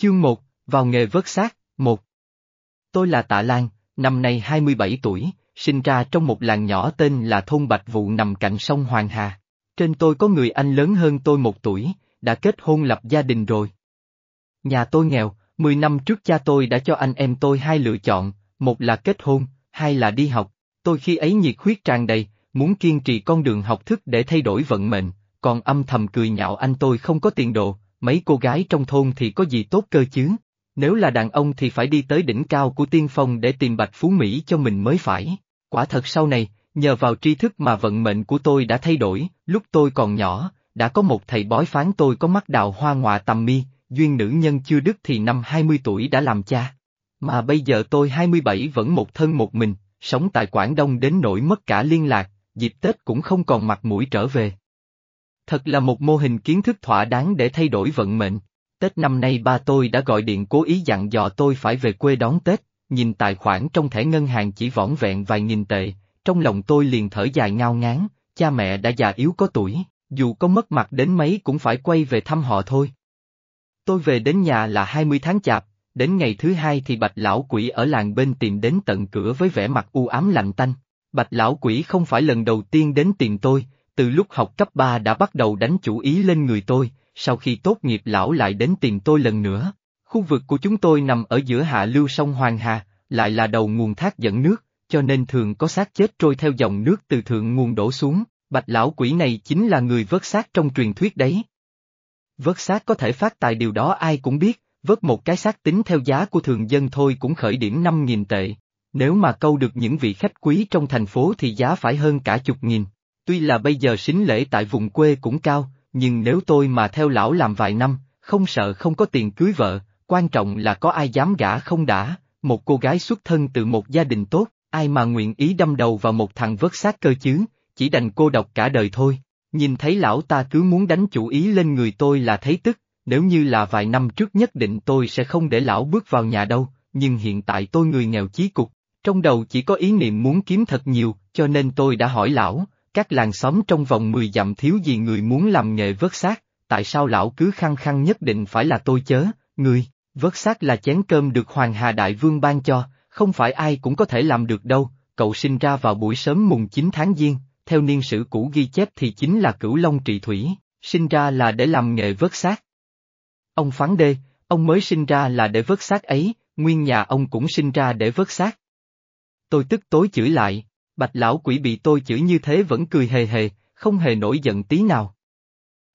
Chương 1, vào nghề vớt xác, 1. Tôi là Tạ Lan, năm nay 27 tuổi, sinh ra trong một làng nhỏ tên là thôn Bạch Vụ nằm cạnh sông Hoàng Hà. Trên tôi có người anh lớn hơn tôi một tuổi, đã kết hôn lập gia đình rồi. Nhà tôi nghèo, 10 năm trước cha tôi đã cho anh em tôi hai lựa chọn, một là kết hôn, hai là đi học. Tôi khi ấy nhiệt huyết tràn đầy, muốn kiên trì con đường học thức để thay đổi vận mệnh, còn âm thầm cười nhạo anh tôi không có tiền đồ, mấy cô gái trong thôn thì có gì tốt cơ chứ. Nếu là đàn ông thì phải đi tới đỉnh cao của tiên phong để tìm bạch phú Mỹ cho mình mới phải. Quả thật sau này, nhờ vào tri thức mà vận mệnh của tôi đã thay đổi, lúc tôi còn nhỏ, đã có một thầy bói phán tôi có mắt đào hoa ngọa tầm mi, duyên nữ nhân chưa đứt thì năm 20 tuổi đã làm cha. Mà bây giờ tôi 27 vẫn một thân một mình, sống tại Quảng Đông đến nỗi mất cả liên lạc, dịp Tết cũng không còn mặt mũi trở về. Thật là một mô hình kiến thức thỏa đáng để thay đổi vận mệnh. Tết năm nay ba tôi đã gọi điện cố ý dặn dò tôi phải về quê đón Tết, nhìn tài khoản trong thẻ ngân hàng chỉ võn vẹn vài nghìn tệ, trong lòng tôi liền thở dài ngao ngán, cha mẹ đã già yếu có tuổi, dù có mất mặt đến mấy cũng phải quay về thăm họ thôi. Tôi về đến nhà là 20 tháng chạp, đến ngày thứ hai thì bạch lão quỷ ở làng bên tìm đến tận cửa với vẻ mặt u ám lạnh tanh. Bạch lão quỷ không phải lần đầu tiên đến tìm tôi, từ lúc học cấp 3 đã bắt đầu đánh chủ ý lên người tôi, sau khi tốt nghiệp lão lại đến tìm tôi lần nữa. Khu vực của chúng tôi nằm ở giữa hạ lưu sông Hoàng Hà, lại là đầu nguồn thác dẫn nước, cho nên thường có xác chết trôi theo dòng nước từ thượng nguồn đổ xuống, bạch lão quỷ này chính là người vớt xác trong truyền thuyết đấy. Vớt xác có thể phát tài điều đó ai cũng biết, vớt một cái xác tính theo giá của thường dân thôi cũng khởi điểm 5.000 tệ. Nếu mà câu được những vị khách quý trong thành phố thì giá phải hơn cả chục nghìn. Tuy là bây giờ xính lễ tại vùng quê cũng cao, nhưng nếu tôi mà theo lão làm vài năm, không sợ không có tiền cưới vợ, quan trọng là có ai dám gả không đã, một cô gái xuất thân từ một gia đình tốt, ai mà nguyện ý đâm đầu vào một thằng vớt xác cơ chứ, chỉ đành cô độc cả đời thôi. Nhìn thấy lão ta cứ muốn đánh chủ ý lên người tôi là thấy tức, nếu như là vài năm trước nhất định tôi sẽ không để lão bước vào nhà đâu, nhưng hiện tại tôi người nghèo chí cục, trong đầu chỉ có ý niệm muốn kiếm thật nhiều, cho nên tôi đã hỏi lão, các làng xóm trong vòng 10 dặm thiếu gì người muốn làm nghề vớt xác, tại sao lão cứ khăng khăng nhất định phải là tôi chớ, người, vớt xác là chén cơm được Hoàng Hà Đại Vương ban cho, không phải ai cũng có thể làm được đâu, cậu sinh ra vào buổi sớm mùng 9 tháng Giêng, theo niên sử cũ ghi chép thì chính là cửu long trị thủy, sinh ra là để làm nghề vớt xác. Ông phán đê, ông mới sinh ra là để vớt xác ấy, nguyên nhà ông cũng sinh ra để vớt xác. Tôi tức tối chửi lại, bạch lão quỷ bị tôi chửi như thế vẫn cười hề hề, không hề nổi giận tí nào.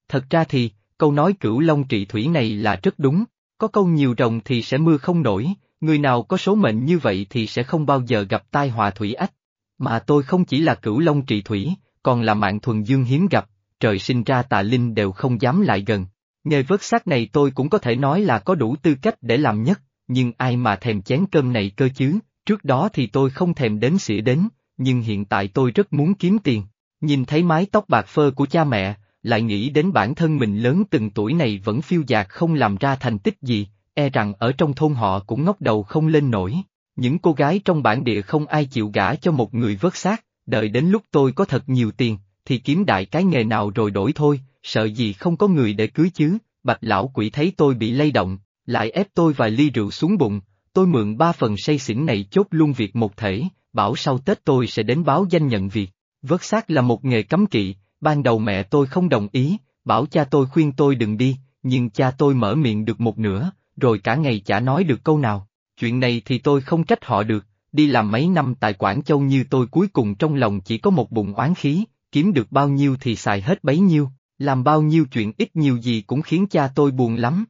Thật ra thì, câu nói cửu long trị thủy này là rất đúng, có câu nhiều rồng thì sẽ mưa không nổi, người nào có số mệnh như vậy thì sẽ không bao giờ gặp tai họa thủy ách. Mà tôi không chỉ là cửu long trị thủy, còn là mạng thuần dương hiếm gặp, trời sinh ra tà linh đều không dám lại gần. Nghề vớt xác này tôi cũng có thể nói là có đủ tư cách để làm nhất, nhưng ai mà thèm chén cơm này cơ chứ, trước đó thì tôi không thèm đến xỉa đến, nhưng hiện tại tôi rất muốn kiếm tiền. Nhìn thấy mái tóc bạc phơ của cha mẹ, lại nghĩ đến bản thân mình lớn từng tuổi này vẫn phiêu dạt không làm ra thành tích gì, e rằng ở trong thôn họ cũng ngóc đầu không lên nổi. Những cô gái trong bản địa không ai chịu gả cho một người vớt xác, đợi đến lúc tôi có thật nhiều tiền, thì kiếm đại cái nghề nào rồi đổi thôi, sợ gì không có người để cưới chứ, bạch lão quỷ thấy tôi bị lay động, lại ép tôi vài ly rượu xuống bụng, tôi mượn ba phần say xỉn này chốt luôn việc một thể, bảo sau Tết tôi sẽ đến báo danh nhận việc. Vớt xác là một nghề cấm kỵ, ban đầu mẹ tôi không đồng ý, bảo cha tôi khuyên tôi đừng đi, nhưng cha tôi mở miệng được một nửa, rồi cả ngày chả nói được câu nào. Chuyện này thì tôi không trách họ được, đi làm mấy năm tại Quảng Châu như tôi cuối cùng trong lòng chỉ có một bụng oán khí, kiếm được bao nhiêu thì xài hết bấy nhiêu, làm bao nhiêu chuyện ít nhiều gì cũng khiến cha tôi buồn lắm.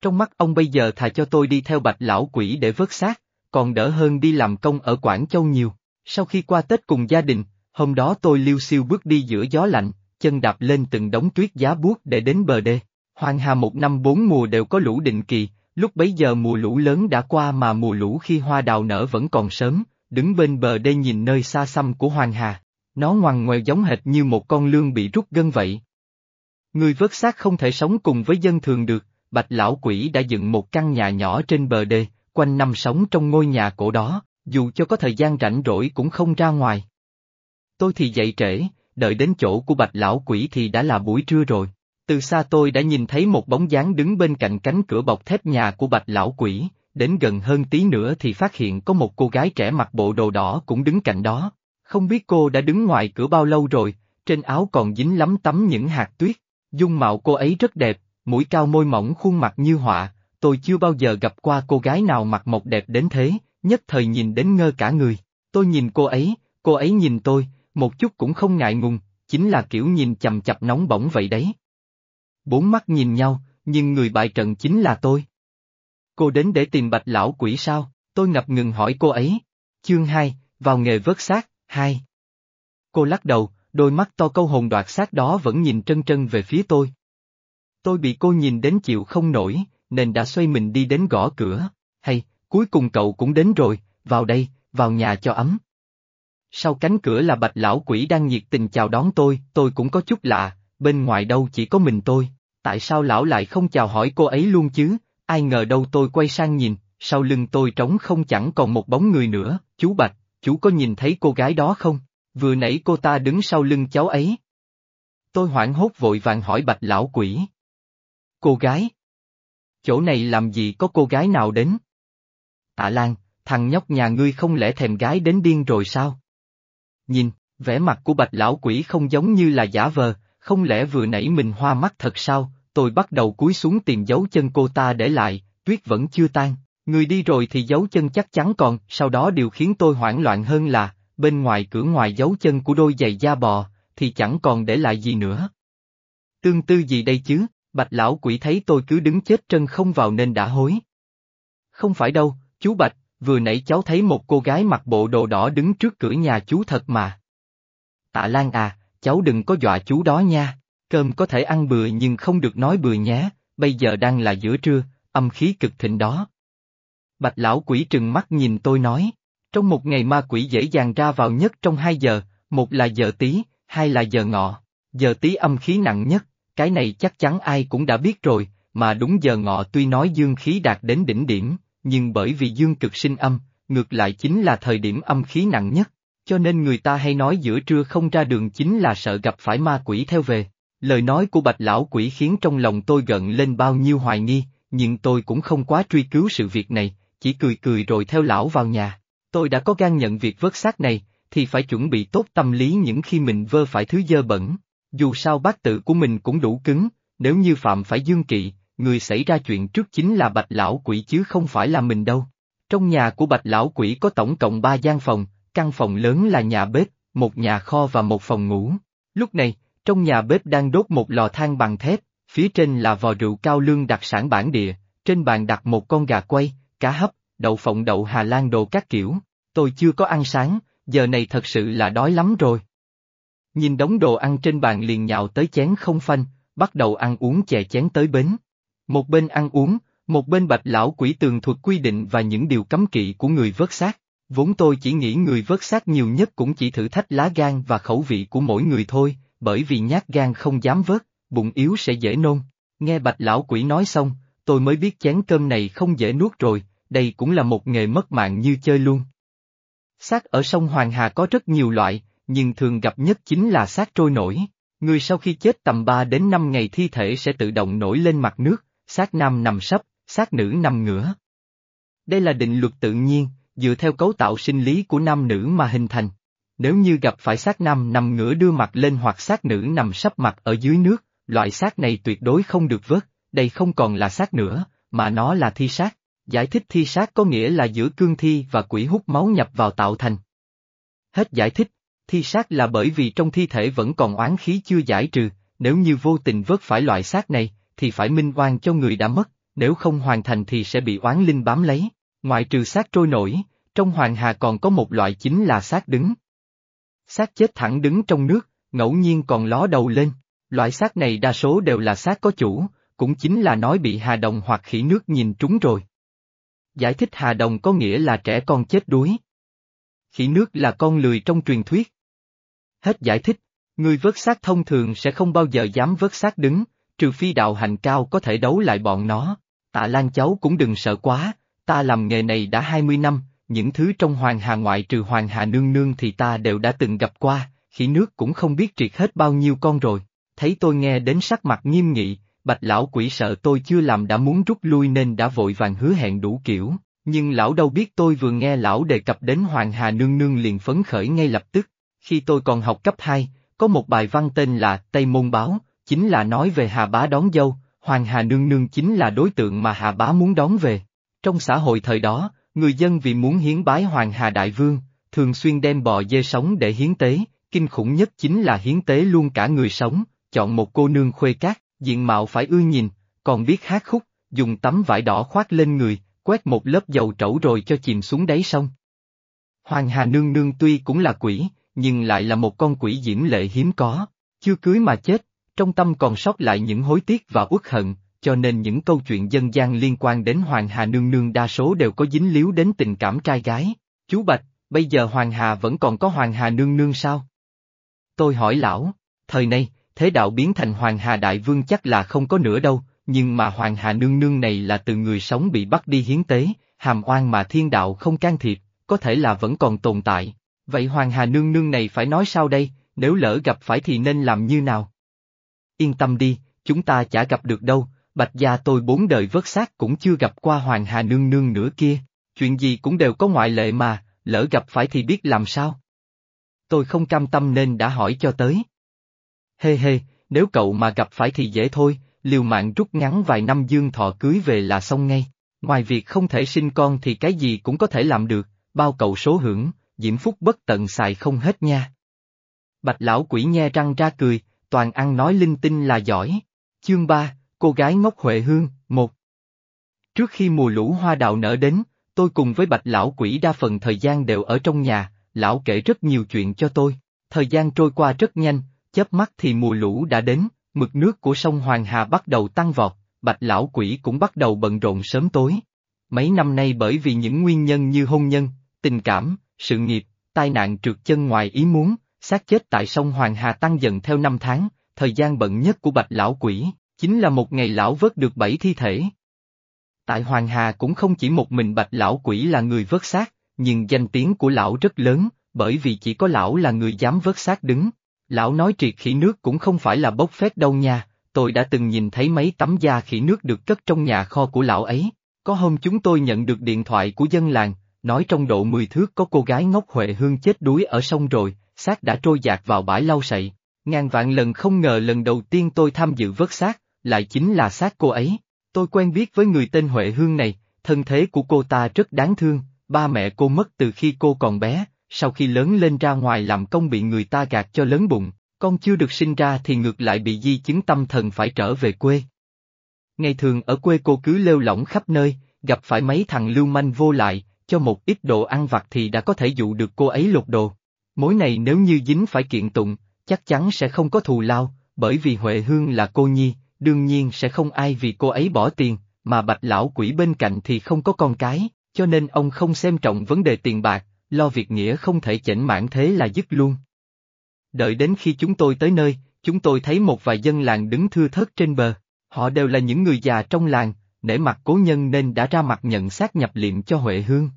Trong mắt ông bây giờ thà cho tôi đi theo bạch lão quỷ để vớt xác, còn đỡ hơn đi làm công ở Quảng Châu nhiều. Sau khi qua Tết cùng gia đình, hôm đó tôi liêu siêu bước đi giữa gió lạnh, chân đạp lên từng đống tuyết giá buốt để đến bờ đê. Hoàng Hà một năm bốn mùa đều có lũ định kỳ, lúc bấy giờ mùa lũ lớn đã qua mà mùa lũ khi hoa đào nở vẫn còn sớm, đứng bên bờ đê nhìn nơi xa xăm của Hoàng Hà. Nó ngoằn ngoèo giống hệt như một con lương bị rút gân vậy. Người vớt xác không thể sống cùng với dân thường được, bạch lão quỷ đã dựng một căn nhà nhỏ trên bờ đê, quanh năm sống trong ngôi nhà cổ đó, dù cho có thời gian rảnh rỗi cũng không ra ngoài. Tôi thì dậy trễ, đợi đến chỗ của bạch lão quỷ thì đã là buổi trưa rồi. Từ xa tôi đã nhìn thấy một bóng dáng đứng bên cạnh cánh cửa bọc thép nhà của bạch lão quỷ, đến gần hơn tí nữa thì phát hiện có một cô gái trẻ mặc bộ đồ đỏ cũng đứng cạnh đó. Không biết cô đã đứng ngoài cửa bao lâu rồi, trên áo còn dính lắm tắm những hạt tuyết. Dung mạo cô ấy rất đẹp, mũi cao môi mỏng khuôn mặt như họa, tôi chưa bao giờ gặp qua cô gái nào mặc một đẹp đến thế, nhất thời nhìn đến ngơ cả người. Tôi nhìn cô ấy, cô ấy nhìn tôi, một chút cũng không ngại ngùng, chính là kiểu nhìn chầm chập nóng bỏng vậy đấy. Bốn mắt nhìn nhau, nhưng người bại trận chính là tôi. Cô đến để tìm bạch lão quỷ sao? Tôi ngập ngừng hỏi cô ấy. Chương 2, vào nghề vớt xác, 2. Cô lắc đầu, đôi mắt to câu hồn đoạt xác đó vẫn nhìn trân trân về phía tôi. Tôi bị cô nhìn đến chịu không nổi, nên đã xoay mình đi đến gõ cửa. Hay, cuối cùng cậu cũng đến rồi, vào đây, vào nhà cho ấm. Sau cánh cửa là bạch lão quỷ đang nhiệt tình chào đón tôi, tôi cũng có chút lạ, bên ngoài đâu chỉ có mình tôi, tại sao lão lại không chào hỏi cô ấy luôn chứ, ai ngờ đâu tôi quay sang nhìn, sau lưng tôi trống không chẳng còn một bóng người nữa, chú Bạch, chú có nhìn thấy cô gái đó không? Vừa nãy cô ta đứng sau lưng cháu ấy. Tôi hoảng hốt vội vàng hỏi bạch lão quỷ. Cô gái? Chỗ này làm gì có cô gái nào đến? Tạ Lan, thằng nhóc nhà ngươi không lẽ thèm gái đến điên rồi sao? Nhìn, vẻ mặt của bạch lão quỷ không giống như là giả vờ, không lẽ vừa nãy mình hoa mắt thật sao? Tôi bắt đầu cúi xuống tìm dấu chân cô ta để lại, tuyết vẫn chưa tan, người đi rồi thì dấu chân chắc chắn còn, sau đó điều khiến tôi hoảng loạn hơn là, bên ngoài cửa ngoài dấu chân của đôi giày da bò, thì chẳng còn để lại gì nữa. Tương tư gì đây chứ, bạch lão quỷ thấy tôi cứ đứng chết chân không vào nên đã hối. Không phải đâu, chú bạch, vừa nãy cháu thấy một cô gái mặc bộ đồ đỏ đứng trước cửa nhà chú thật mà. Tạ Lan à, cháu đừng có dọa chú đó nha, cơm có thể ăn bừa nhưng không được nói bừa nhé, bây giờ đang là giữa trưa, âm khí cực thịnh đó. Bạch lão quỷ trừng mắt nhìn tôi nói. Trong một ngày ma quỷ dễ dàng ra vào nhất trong hai giờ, một là giờ tí, hai là giờ ngọ. Giờ tí âm khí nặng nhất, cái này chắc chắn ai cũng đã biết rồi, mà đúng giờ ngọ tuy nói dương khí đạt đến đỉnh điểm, nhưng bởi vì dương cực sinh âm, ngược lại chính là thời điểm âm khí nặng nhất, cho nên người ta hay nói giữa trưa không ra đường chính là sợ gặp phải ma quỷ theo về. Lời nói của bạch lão quỷ khiến trong lòng tôi gận lên bao nhiêu hoài nghi, nhưng tôi cũng không quá truy cứu sự việc này, chỉ cười cười rồi theo lão vào nhà. Tôi đã có gan nhận việc vớt xác này, thì phải chuẩn bị tốt tâm lý những khi mình vơ phải thứ dơ bẩn. Dù sao bát tự của mình cũng đủ cứng, nếu như phạm phải dương kỵ, người xảy ra chuyện trước chính là bạch lão quỷ chứ không phải là mình đâu. Trong nhà của bạch lão quỷ có tổng cộng ba gian phòng, căn phòng lớn là nhà bếp, một nhà kho và một phòng ngủ. Lúc này, trong nhà bếp đang đốt một lò than bằng thép, phía trên là vò rượu cao lương đặc sản bản địa, trên bàn đặt một con gà quay, cá hấp, đậu phộng đậu Hà Lan đồ các kiểu, tôi chưa có ăn sáng, giờ này thật sự là đói lắm rồi. Nhìn đống đồ ăn trên bàn liền nhạo tới chén không phanh, bắt đầu ăn uống chè chén tới bến. Một bên ăn uống, một bên bạch lão quỷ tường thuật quy định và những điều cấm kỵ của người vớt xác. Vốn tôi chỉ nghĩ người vớt xác nhiều nhất cũng chỉ thử thách lá gan và khẩu vị của mỗi người thôi, bởi vì nhát gan không dám vớt, bụng yếu sẽ dễ nôn. Nghe bạch lão quỷ nói xong, tôi mới biết chén cơm này không dễ nuốt rồi, đây cũng là một nghề mất mạng như chơi luôn. Xác ở sông Hoàng Hà có rất nhiều loại, nhưng thường gặp nhất chính là xác trôi nổi. Người sau khi chết tầm 3 đến 5 ngày thi thể sẽ tự động nổi lên mặt nước, xác nam nằm sấp, xác nữ nằm ngửa. Đây là định luật tự nhiên, dựa theo cấu tạo sinh lý của nam nữ mà hình thành. Nếu như gặp phải xác nam nằm ngửa đưa mặt lên hoặc xác nữ nằm sấp mặt ở dưới nước, loại xác này tuyệt đối không được vớt, đây không còn là xác nữa, mà nó là thi xác. Giải thích thi xác có nghĩa là giữa cương thi và quỷ hút máu nhập vào tạo thành. Hết giải thích, thi sát là bởi vì trong thi thể vẫn còn oán khí chưa giải trừ, nếu như vô tình vớt phải loại xác này, thì phải minh oan cho người đã mất, nếu không hoàn thành thì sẽ bị oán linh bám lấy. Ngoại trừ xác trôi nổi, trong hoàng hà còn có một loại chính là xác đứng. Xác chết thẳng đứng trong nước, ngẫu nhiên còn ló đầu lên. Loại xác này đa số đều là xác có chủ, cũng chính là nói bị hà đồng hoặc khỉ nước nhìn trúng rồi. Giải thích Hà Đồng có nghĩa là trẻ con chết đuối. Khỉ nước là con lười trong truyền thuyết. Hết giải thích, người vớt xác thông thường sẽ không bao giờ dám vớt xác đứng, trừ phi đạo hành cao có thể đấu lại bọn nó. Tạ Lan cháu cũng đừng sợ quá, ta làm nghề này đã 20 năm, những thứ trong Hoàng Hà ngoại trừ Hoàng Hà nương nương thì ta đều đã từng gặp qua, khỉ nước cũng không biết triệt hết bao nhiêu con rồi. thấy tôi nghe đến sắc mặt nghiêm nghị, bạch lão quỷ sợ tôi chưa làm đã muốn rút lui nên đã vội vàng hứa hẹn đủ kiểu, nhưng lão đâu biết tôi vừa nghe lão đề cập đến Hoàng Hà Nương Nương liền phấn khởi ngay lập tức, khi tôi còn học cấp 2, có một bài văn tên là Tây Môn Báo, chính là nói về Hà Bá đón dâu, Hoàng Hà Nương Nương chính là đối tượng mà Hà Bá muốn đón về. Trong xã hội thời đó, người dân vì muốn hiến bái Hoàng Hà Đại Vương, thường xuyên đem bò dê sống để hiến tế, kinh khủng nhất chính là hiến tế luôn cả người sống, chọn một cô nương khuê cát, diện mạo phải ưa nhìn, còn biết hát khúc, dùng tấm vải đỏ khoác lên người, quét một lớp dầu trẩu rồi cho chìm xuống đáy sông. Hoàng Hà Nương Nương tuy cũng là quỷ, nhưng lại là một con quỷ diễm lệ hiếm có, chưa cưới mà chết, trong tâm còn sót lại những hối tiếc và uất hận, cho nên những câu chuyện dân gian liên quan đến Hoàng Hà Nương Nương đa số đều có dính líu đến tình cảm trai gái. Chú Bạch, bây giờ Hoàng Hà vẫn còn có Hoàng Hà Nương Nương sao? Tôi hỏi lão, thời nay, thế đạo biến thành Hoàng Hà Đại Vương chắc là không có nữa đâu, nhưng mà Hoàng Hà Nương Nương này là từ người sống bị bắt đi hiến tế, hàm oan mà thiên đạo không can thiệp, có thể là vẫn còn tồn tại. Vậy Hoàng Hà Nương Nương này phải nói sao đây, nếu lỡ gặp phải thì nên làm như nào? Yên tâm đi, chúng ta chả gặp được đâu, Bạch gia tôi bốn đời vớt xác cũng chưa gặp qua Hoàng Hà Nương Nương nữa kia, chuyện gì cũng đều có ngoại lệ mà, lỡ gặp phải thì biết làm sao. Tôi không cam tâm nên đã hỏi cho tới. Hê hê, nếu cậu mà gặp phải thì dễ thôi, liều mạng rút ngắn vài năm dương thọ cưới về là xong ngay. Ngoài việc không thể sinh con thì cái gì cũng có thể làm được, bao cậu số hưởng, diễm phúc bất tận xài không hết nha. Bạch lão quỷ nhe răng ra cười, toàn ăn nói linh tinh là giỏi. Chương 3, cô gái ngốc Huệ Hương, một. Trước khi mùa lũ hoa đào nở đến, tôi cùng với bạch lão quỷ đa phần thời gian đều ở trong nhà, lão kể rất nhiều chuyện cho tôi. Thời gian trôi qua rất nhanh, chớp mắt thì mùa lũ đã đến, mực nước của sông Hoàng Hà bắt đầu tăng vọt, bạch lão quỷ cũng bắt đầu bận rộn sớm tối. Mấy năm nay bởi vì những nguyên nhân như hôn nhân, tình cảm, sự nghiệp, tai nạn trượt chân ngoài ý muốn, xác chết tại sông Hoàng Hà tăng dần theo năm tháng, thời gian bận nhất của bạch lão quỷ, chính là một ngày lão vớt được bảy thi thể. Tại Hoàng Hà cũng không chỉ một mình bạch lão quỷ là người vớt xác, nhưng danh tiếng của lão rất lớn, bởi vì chỉ có lão là người dám vớt xác đứng. Lão nói triệt khỉ nước cũng không phải là bốc phét đâu nha, tôi đã từng nhìn thấy mấy tấm da khỉ nước được cất trong nhà kho của lão ấy. Có hôm chúng tôi nhận được điện thoại của dân làng, nói trong độ 10 thước có cô gái ngốc Huệ Hương chết đuối ở sông rồi, xác đã trôi dạt vào bãi lau sậy. Ngàn vạn lần không ngờ lần đầu tiên tôi tham dự vớt xác, lại chính là xác cô ấy. Tôi quen biết với người tên Huệ Hương này, thân thế của cô ta rất đáng thương, ba mẹ cô mất từ khi cô còn bé, sau khi lớn lên ra ngoài làm công bị người ta gạt cho lớn bụng, con chưa được sinh ra thì ngược lại bị di chứng tâm thần phải trở về quê. Ngày thường ở quê cô cứ lêu lỏng khắp nơi, gặp phải mấy thằng lưu manh vô lại, cho một ít đồ ăn vặt thì đã có thể dụ được cô ấy lột đồ. Mối này nếu như dính phải kiện tụng, chắc chắn sẽ không có thù lao, bởi vì Huệ Hương là cô nhi, đương nhiên sẽ không ai vì cô ấy bỏ tiền, mà bạch lão quỷ bên cạnh thì không có con cái, cho nên ông không xem trọng vấn đề tiền bạc, lo việc nghĩa không thể chảnh mãn thế là dứt luôn. Đợi đến khi chúng tôi tới nơi, chúng tôi thấy một vài dân làng đứng thưa thớt trên bờ, họ đều là những người già trong làng, nể mặt cố nhân nên đã ra mặt nhận xác nhập liệm cho Huệ Hương.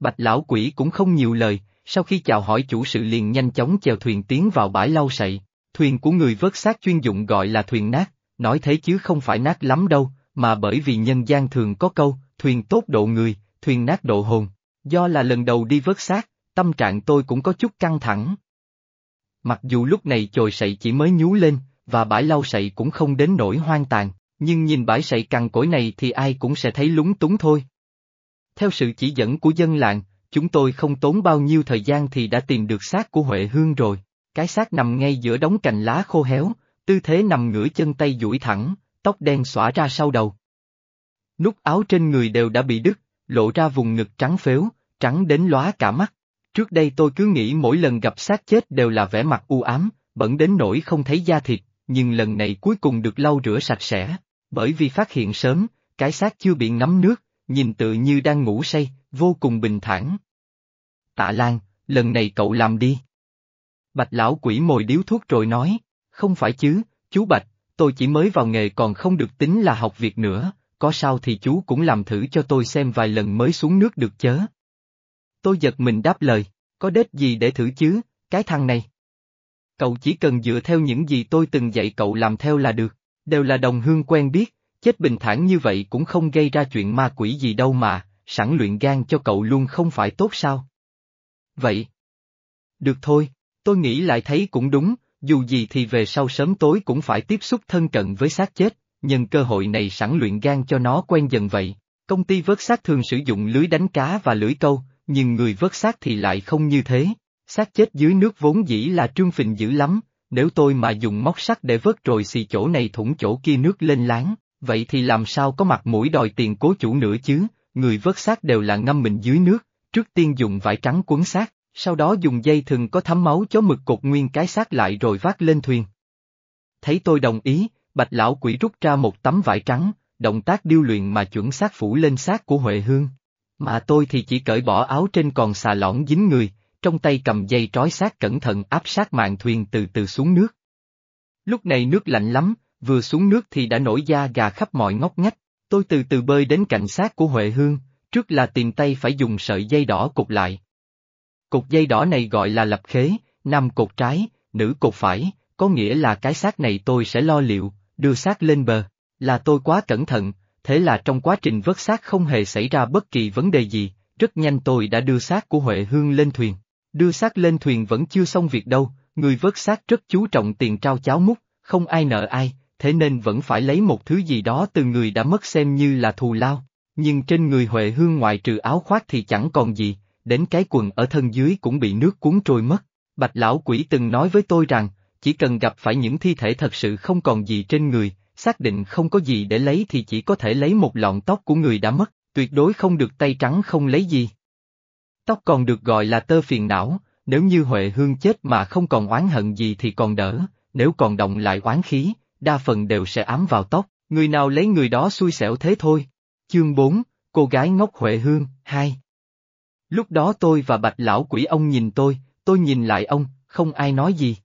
Bạch lão quỷ cũng không nhiều lời, sau khi chào hỏi chủ sự liền nhanh chóng chèo thuyền tiến vào bãi lau sậy, thuyền của người vớt xác chuyên dụng gọi là thuyền nát, nói thế chứ không phải nát lắm đâu, mà bởi vì nhân gian thường có câu, thuyền tốt độ người, thuyền nát độ hồn, do là lần đầu đi vớt xác, tâm trạng tôi cũng có chút căng thẳng. Mặc dù lúc này chồi sậy chỉ mới nhú lên, và bãi lau sậy cũng không đến nỗi hoang tàn, nhưng nhìn bãi sậy cằn cỗi này thì ai cũng sẽ thấy lúng túng thôi. Theo sự chỉ dẫn của dân làng, chúng tôi không tốn bao nhiêu thời gian thì đã tìm được xác của Huệ Hương rồi. Cái xác nằm ngay giữa đống cành lá khô héo, tư thế nằm ngửa chân tay duỗi thẳng, tóc đen xõa ra sau đầu. Nút áo trên người đều đã bị đứt, lộ ra vùng ngực trắng phếu, trắng đến lóa cả mắt. Trước đây tôi cứ nghĩ mỗi lần gặp xác chết đều là vẻ mặt u ám, bẩn đến nỗi không thấy da thịt, nhưng lần này cuối cùng được lau rửa sạch sẽ, bởi vì phát hiện sớm, cái xác chưa bị ngấm nước, nhìn tự như đang ngủ say, vô cùng bình thản. Tạ Lan, lần này cậu làm đi. Bạch lão quỷ mồi điếu thuốc rồi nói, không phải chứ, chú Bạch, tôi chỉ mới vào nghề còn không được tính là học việc nữa, có sao thì chú cũng làm thử cho tôi xem vài lần mới xuống nước được chớ. Tôi giật mình đáp lời, có đết gì để thử chứ, cái thằng này. Cậu chỉ cần dựa theo những gì tôi từng dạy cậu làm theo là được, đều là đồng hương quen biết, chết bình thản như vậy cũng không gây ra chuyện ma quỷ gì đâu mà, sẵn luyện gan cho cậu luôn không phải tốt sao? Vậy. Được thôi, tôi nghĩ lại thấy cũng đúng, dù gì thì về sau sớm tối cũng phải tiếp xúc thân cận với xác chết, nhân cơ hội này sẵn luyện gan cho nó quen dần vậy. Công ty vớt xác thường sử dụng lưới đánh cá và lưới câu, nhưng người vớt xác thì lại không như thế. Xác chết dưới nước vốn dĩ là trương phình dữ lắm, nếu tôi mà dùng móc sắt để vớt rồi xì chỗ này thủng chỗ kia nước lên láng, vậy thì làm sao có mặt mũi đòi tiền cố chủ nữa chứ, người vớt xác đều là ngâm mình dưới nước, trước tiên dùng vải trắng cuốn xác, sau đó dùng dây thừng có thấm máu chó mực cột nguyên cái xác lại rồi vác lên thuyền. Thấy tôi đồng ý, bạch lão quỷ rút ra một tấm vải trắng, động tác điêu luyện mà chuẩn xác phủ lên xác của Huệ Hương. Mà tôi thì chỉ cởi bỏ áo trên còn xà lõn dính người, trong tay cầm dây trói xác cẩn thận áp sát mạng thuyền từ từ xuống nước. Lúc này nước lạnh lắm, vừa xuống nước thì đã nổi da gà khắp mọi ngóc ngách, tôi từ từ bơi đến cạnh xác của Huệ Hương, trước là tìm tay phải dùng sợi dây đỏ cột lại. Cột dây đỏ này gọi là lập khế, nam cột trái, nữ cột phải, có nghĩa là cái xác này tôi sẽ lo liệu, đưa xác lên bờ, là tôi quá cẩn thận, thế là trong quá trình vớt xác không hề xảy ra bất kỳ vấn đề gì, rất nhanh tôi đã đưa xác của Huệ Hương lên thuyền. Đưa xác lên thuyền vẫn chưa xong việc đâu, người vớt xác rất chú trọng tiền trao cháo múc, không ai nợ ai, thế nên vẫn phải lấy một thứ gì đó từ người đã mất xem như là thù lao. Nhưng trên người Huệ Hương ngoại trừ áo khoác thì chẳng còn gì, đến cái quần ở thân dưới cũng bị nước cuốn trôi mất. Bạch lão quỷ từng nói với tôi rằng, chỉ cần gặp phải những thi thể thật sự không còn gì trên người, xác định không có gì để lấy thì chỉ có thể lấy một lọn tóc của người đã mất, tuyệt đối không được tay trắng không lấy gì. Tóc còn được gọi là tơ phiền não, nếu như Huệ Hương chết mà không còn oán hận gì thì còn đỡ, nếu còn động lại oán khí, đa phần đều sẽ ám vào tóc, người nào lấy người đó xui xẻo thế thôi. Chương 4, Cô gái ngốc Huệ Hương, 2 Lúc đó tôi và bạch lão quỷ ông nhìn tôi, tôi nhìn lại ông, không ai nói gì.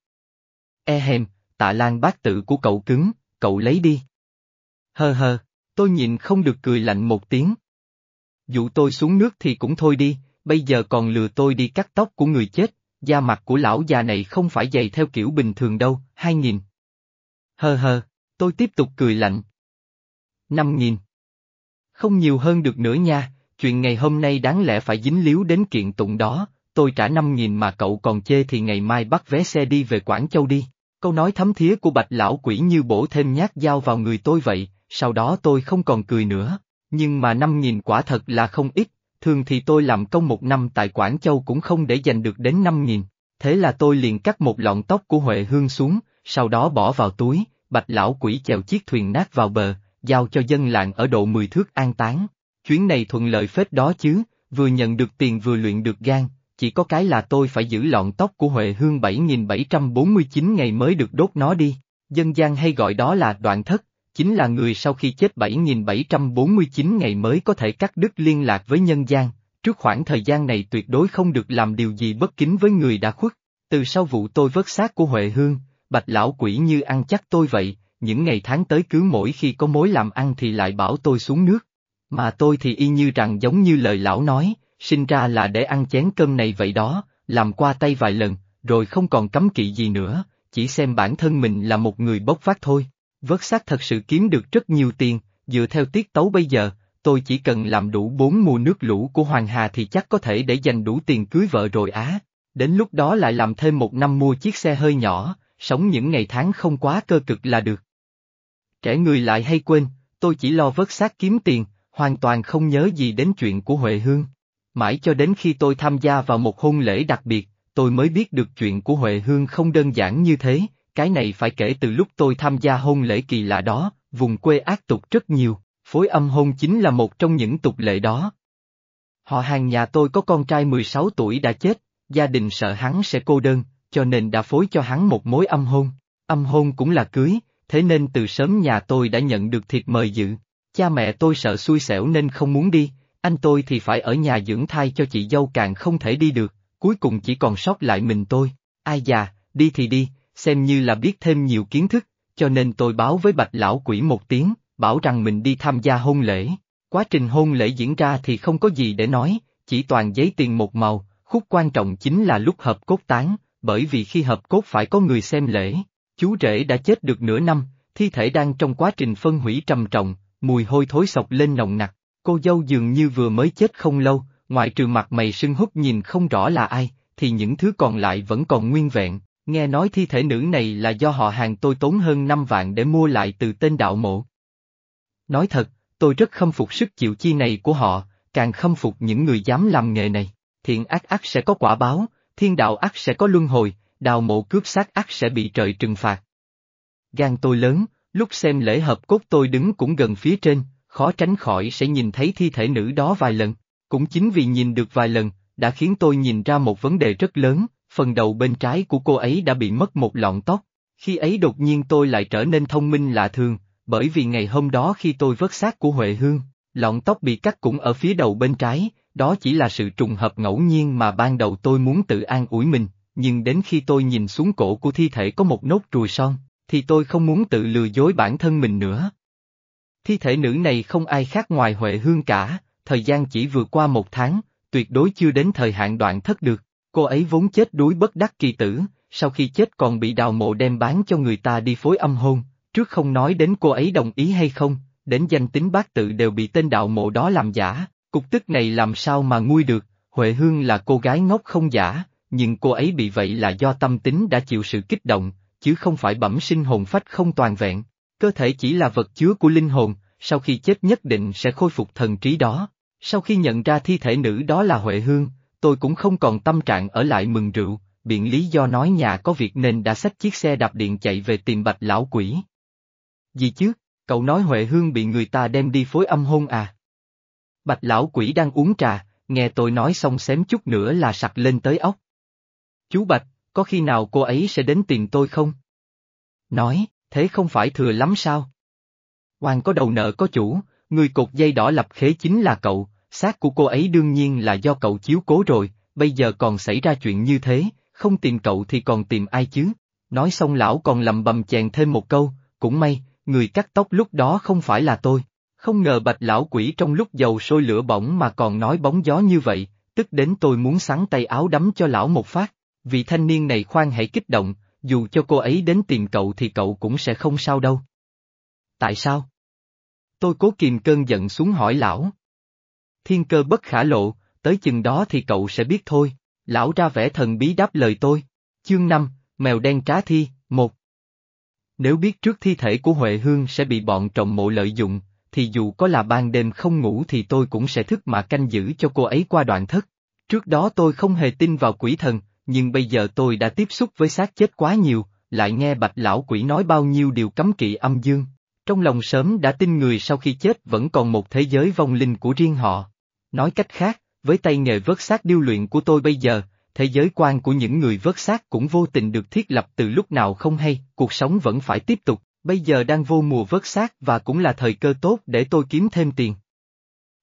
E hèm, tạ lan bát tự của cậu cứng, cậu lấy đi. Hơ hơ, tôi nhìn không được cười lạnh một tiếng. Dụ tôi xuống nước thì cũng thôi đi, bây giờ còn lừa tôi đi cắt tóc của người chết, da mặt của lão già này không phải dày theo kiểu bình thường đâu, hai nghìn. Hơ hơ, tôi tiếp tục cười lạnh. Năm nghìn. Không nhiều hơn được nữa nha, chuyện ngày hôm nay đáng lẽ phải dính líu đến kiện tụng đó, tôi trả năm nghìn mà cậu còn chê thì ngày mai bắt vé xe đi về Quảng Châu đi. Câu nói thấm thía của bạch lão quỷ như bổ thêm nhát dao vào người tôi vậy, sau đó tôi không còn cười nữa. Nhưng mà năm nghìn quả thật là không ít, thường thì tôi làm công một năm tại Quảng Châu cũng không để dành được đến năm nghìn. Thế là tôi liền cắt một lọn tóc của Huệ Hương xuống, sau đó bỏ vào túi, bạch lão quỷ chèo chiếc thuyền nát vào bờ, giao cho dân làng ở độ 10 thước an táng. Chuyến này thuận lợi phết đó chứ, vừa nhận được tiền vừa luyện được gan, chỉ có cái là tôi phải giữ lọn tóc của Huệ Hương 7749 ngày mới được đốt nó đi. Dân gian hay gọi đó là đoạn thất, chính là người sau khi chết 7749 ngày mới có thể cắt đứt liên lạc với nhân gian, trước khoảng thời gian này tuyệt đối không được làm điều gì bất kính với người đã khuất. Từ sau vụ tôi vớt xác của Huệ Hương, bạch lão quỷ như ăn chắc tôi vậy, những ngày tháng tới cứ mỗi khi có mối làm ăn thì lại bảo tôi xuống nước. Mà tôi thì y như rằng giống như lời lão nói, sinh ra là để ăn chén cơm này vậy đó, làm qua tay vài lần, rồi không còn cấm kỵ gì nữa, chỉ xem bản thân mình là một người bốc vác thôi. Vớt xác thật sự kiếm được rất nhiều tiền, dựa theo tiết tấu bây giờ, tôi chỉ cần làm đủ bốn mùa nước lũ của Hoàng Hà thì chắc có thể để dành đủ tiền cưới vợ rồi á. Đến lúc đó lại làm thêm một năm mua chiếc xe hơi nhỏ, sống những ngày tháng không quá cơ cực là được. Trẻ người lại hay quên, tôi chỉ lo vớt xác kiếm tiền, hoàn toàn không nhớ gì đến chuyện của Huệ Hương. Mãi cho đến khi tôi tham gia vào một hôn lễ đặc biệt, tôi mới biết được chuyện của Huệ Hương không đơn giản như thế, cái này phải kể từ lúc tôi tham gia hôn lễ kỳ lạ đó, vùng quê ác tục rất nhiều, phối âm hôn chính là một trong những tục lệ đó. Họ hàng nhà tôi có con trai 16 tuổi đã chết, gia đình sợ hắn sẽ cô đơn, cho nên đã phối cho hắn một mối âm hôn. Âm hôn cũng là cưới, thế nên từ sớm nhà tôi đã nhận được thiệp mời dự. Cha mẹ tôi sợ xui xẻo nên không muốn đi, anh tôi thì phải ở nhà dưỡng thai cho chị dâu càng không thể đi được, cuối cùng chỉ còn sót lại mình tôi. Ai già, đi thì đi, xem như là biết thêm nhiều kiến thức, cho nên tôi báo với bạch lão quỷ một tiếng, bảo rằng mình đi tham gia hôn lễ. Quá trình hôn lễ diễn ra thì không có gì để nói, chỉ toàn giấy tiền một màu, khúc quan trọng chính là lúc hợp cốt tán, bởi vì khi hợp cốt phải có người xem lễ. Chú rể đã chết được nửa năm, thi thể đang trong quá trình phân hủy trầm trọng, mùi hôi thối sọc lên nồng nặc. Cô dâu dường như vừa mới chết không lâu, ngoại trừ mặt mày sưng hút nhìn không rõ là ai, thì những thứ còn lại vẫn còn nguyên vẹn. Nghe nói thi thể nữ này là do họ hàng tôi tốn hơn 5 vạn để mua lại từ tên đạo mộ. Nói thật, tôi rất khâm phục sức chịu chi này của họ, càng khâm phục những người dám làm nghề này. Thiện ác ác sẽ có quả báo, thiên đạo ác sẽ có luân hồi, đào mộ cướp xác ác sẽ bị trời trừng phạt. Gan tôi lớn, lúc xem lễ hợp cốt tôi đứng cũng gần phía trên, khó tránh khỏi sẽ nhìn thấy thi thể nữ đó vài lần. Cũng chính vì nhìn được vài lần, đã khiến tôi nhìn ra một vấn đề rất lớn, phần đầu bên trái của cô ấy đã bị mất một lọn tóc. Khi ấy đột nhiên tôi lại trở nên thông minh lạ thường, bởi vì ngày hôm đó khi tôi vớt xác của Huệ Hương, lọn tóc bị cắt cũng ở phía đầu bên trái, đó chỉ là sự trùng hợp ngẫu nhiên mà ban đầu tôi muốn tự an ủi mình, nhưng đến khi tôi nhìn xuống cổ của thi thể có một nốt ruồi son, thì tôi không muốn tự lừa dối bản thân mình nữa. Thi thể nữ này không ai khác ngoài Huệ Hương cả, thời gian chỉ vừa qua một tháng, tuyệt đối chưa đến thời hạn đoạn thất được, cô ấy vốn chết đuối bất đắc kỳ tử, sau khi chết còn bị đào mộ đem bán cho người ta đi phối âm hôn, trước không nói đến cô ấy đồng ý hay không, đến danh tính bác tự đều bị tên đạo mộ đó làm giả, cục tức này làm sao mà nguôi được, Huệ Hương là cô gái ngốc không giả, nhưng cô ấy bị vậy là do tâm tính đã chịu sự kích động, chứ không phải bẩm sinh hồn phách không toàn vẹn, cơ thể chỉ là vật chứa của linh hồn, sau khi chết nhất định sẽ khôi phục thần trí đó. Sau khi nhận ra thi thể nữ đó là Huệ Hương, tôi cũng không còn tâm trạng ở lại mừng rượu, biện lý do nói nhà có việc nên đã xách chiếc xe đạp điện chạy về tìm bạch lão quỷ. Gì chứ, cậu nói Huệ Hương bị người ta đem đi phối âm hôn à? Bạch lão quỷ đang uống trà, nghe tôi nói xong xém chút nữa là sặc lên tới óc. Chú Bạch, có khi nào cô ấy sẽ đến tìm tôi không? Nói, thế không phải thừa lắm sao? Hoàng có đầu nợ có chủ, người cột dây đỏ lập khế chính là cậu, xác của cô ấy đương nhiên là do cậu chiếu cố rồi, bây giờ còn xảy ra chuyện như thế, không tìm cậu thì còn tìm ai chứ? Nói xong lão còn lầm bầm chèn thêm một câu, cũng may, người cắt tóc lúc đó không phải là tôi. Không ngờ bạch lão quỷ trong lúc dầu sôi lửa bỏng mà còn nói bóng gió như vậy, tức đến tôi muốn sắn tay áo đấm cho lão một phát. Vị thanh niên này khoan hãy kích động, dù cho cô ấy đến tìm cậu thì cậu cũng sẽ không sao đâu. Tại sao? Tôi cố kìm cơn giận xuống hỏi lão. Thiên cơ bất khả lộ, tới chừng đó thì cậu sẽ biết thôi. Lão ra vẻ thần bí đáp lời tôi. Chương 5, Mèo đen trá thi, một. Nếu biết trước thi thể của Huệ Hương sẽ bị bọn trọng mộ lợi dụng, thì dù có là ban đêm không ngủ thì tôi cũng sẽ thức mà canh giữ cho cô ấy qua đoạn thất. Trước đó tôi không hề tin vào quỷ thần, nhưng bây giờ tôi đã tiếp xúc với xác chết quá nhiều, lại nghe bạch lão quỷ nói bao nhiêu điều cấm kỵ âm dương. Trong lòng sớm đã tin người sau khi chết vẫn còn một thế giới vong linh của riêng họ. Nói cách khác, với tay nghề vớt xác điêu luyện của tôi bây giờ, thế giới quan của những người vớt xác cũng vô tình được thiết lập từ lúc nào không hay, cuộc sống vẫn phải tiếp tục, bây giờ đang vô mùa vớt xác và cũng là thời cơ tốt để tôi kiếm thêm tiền.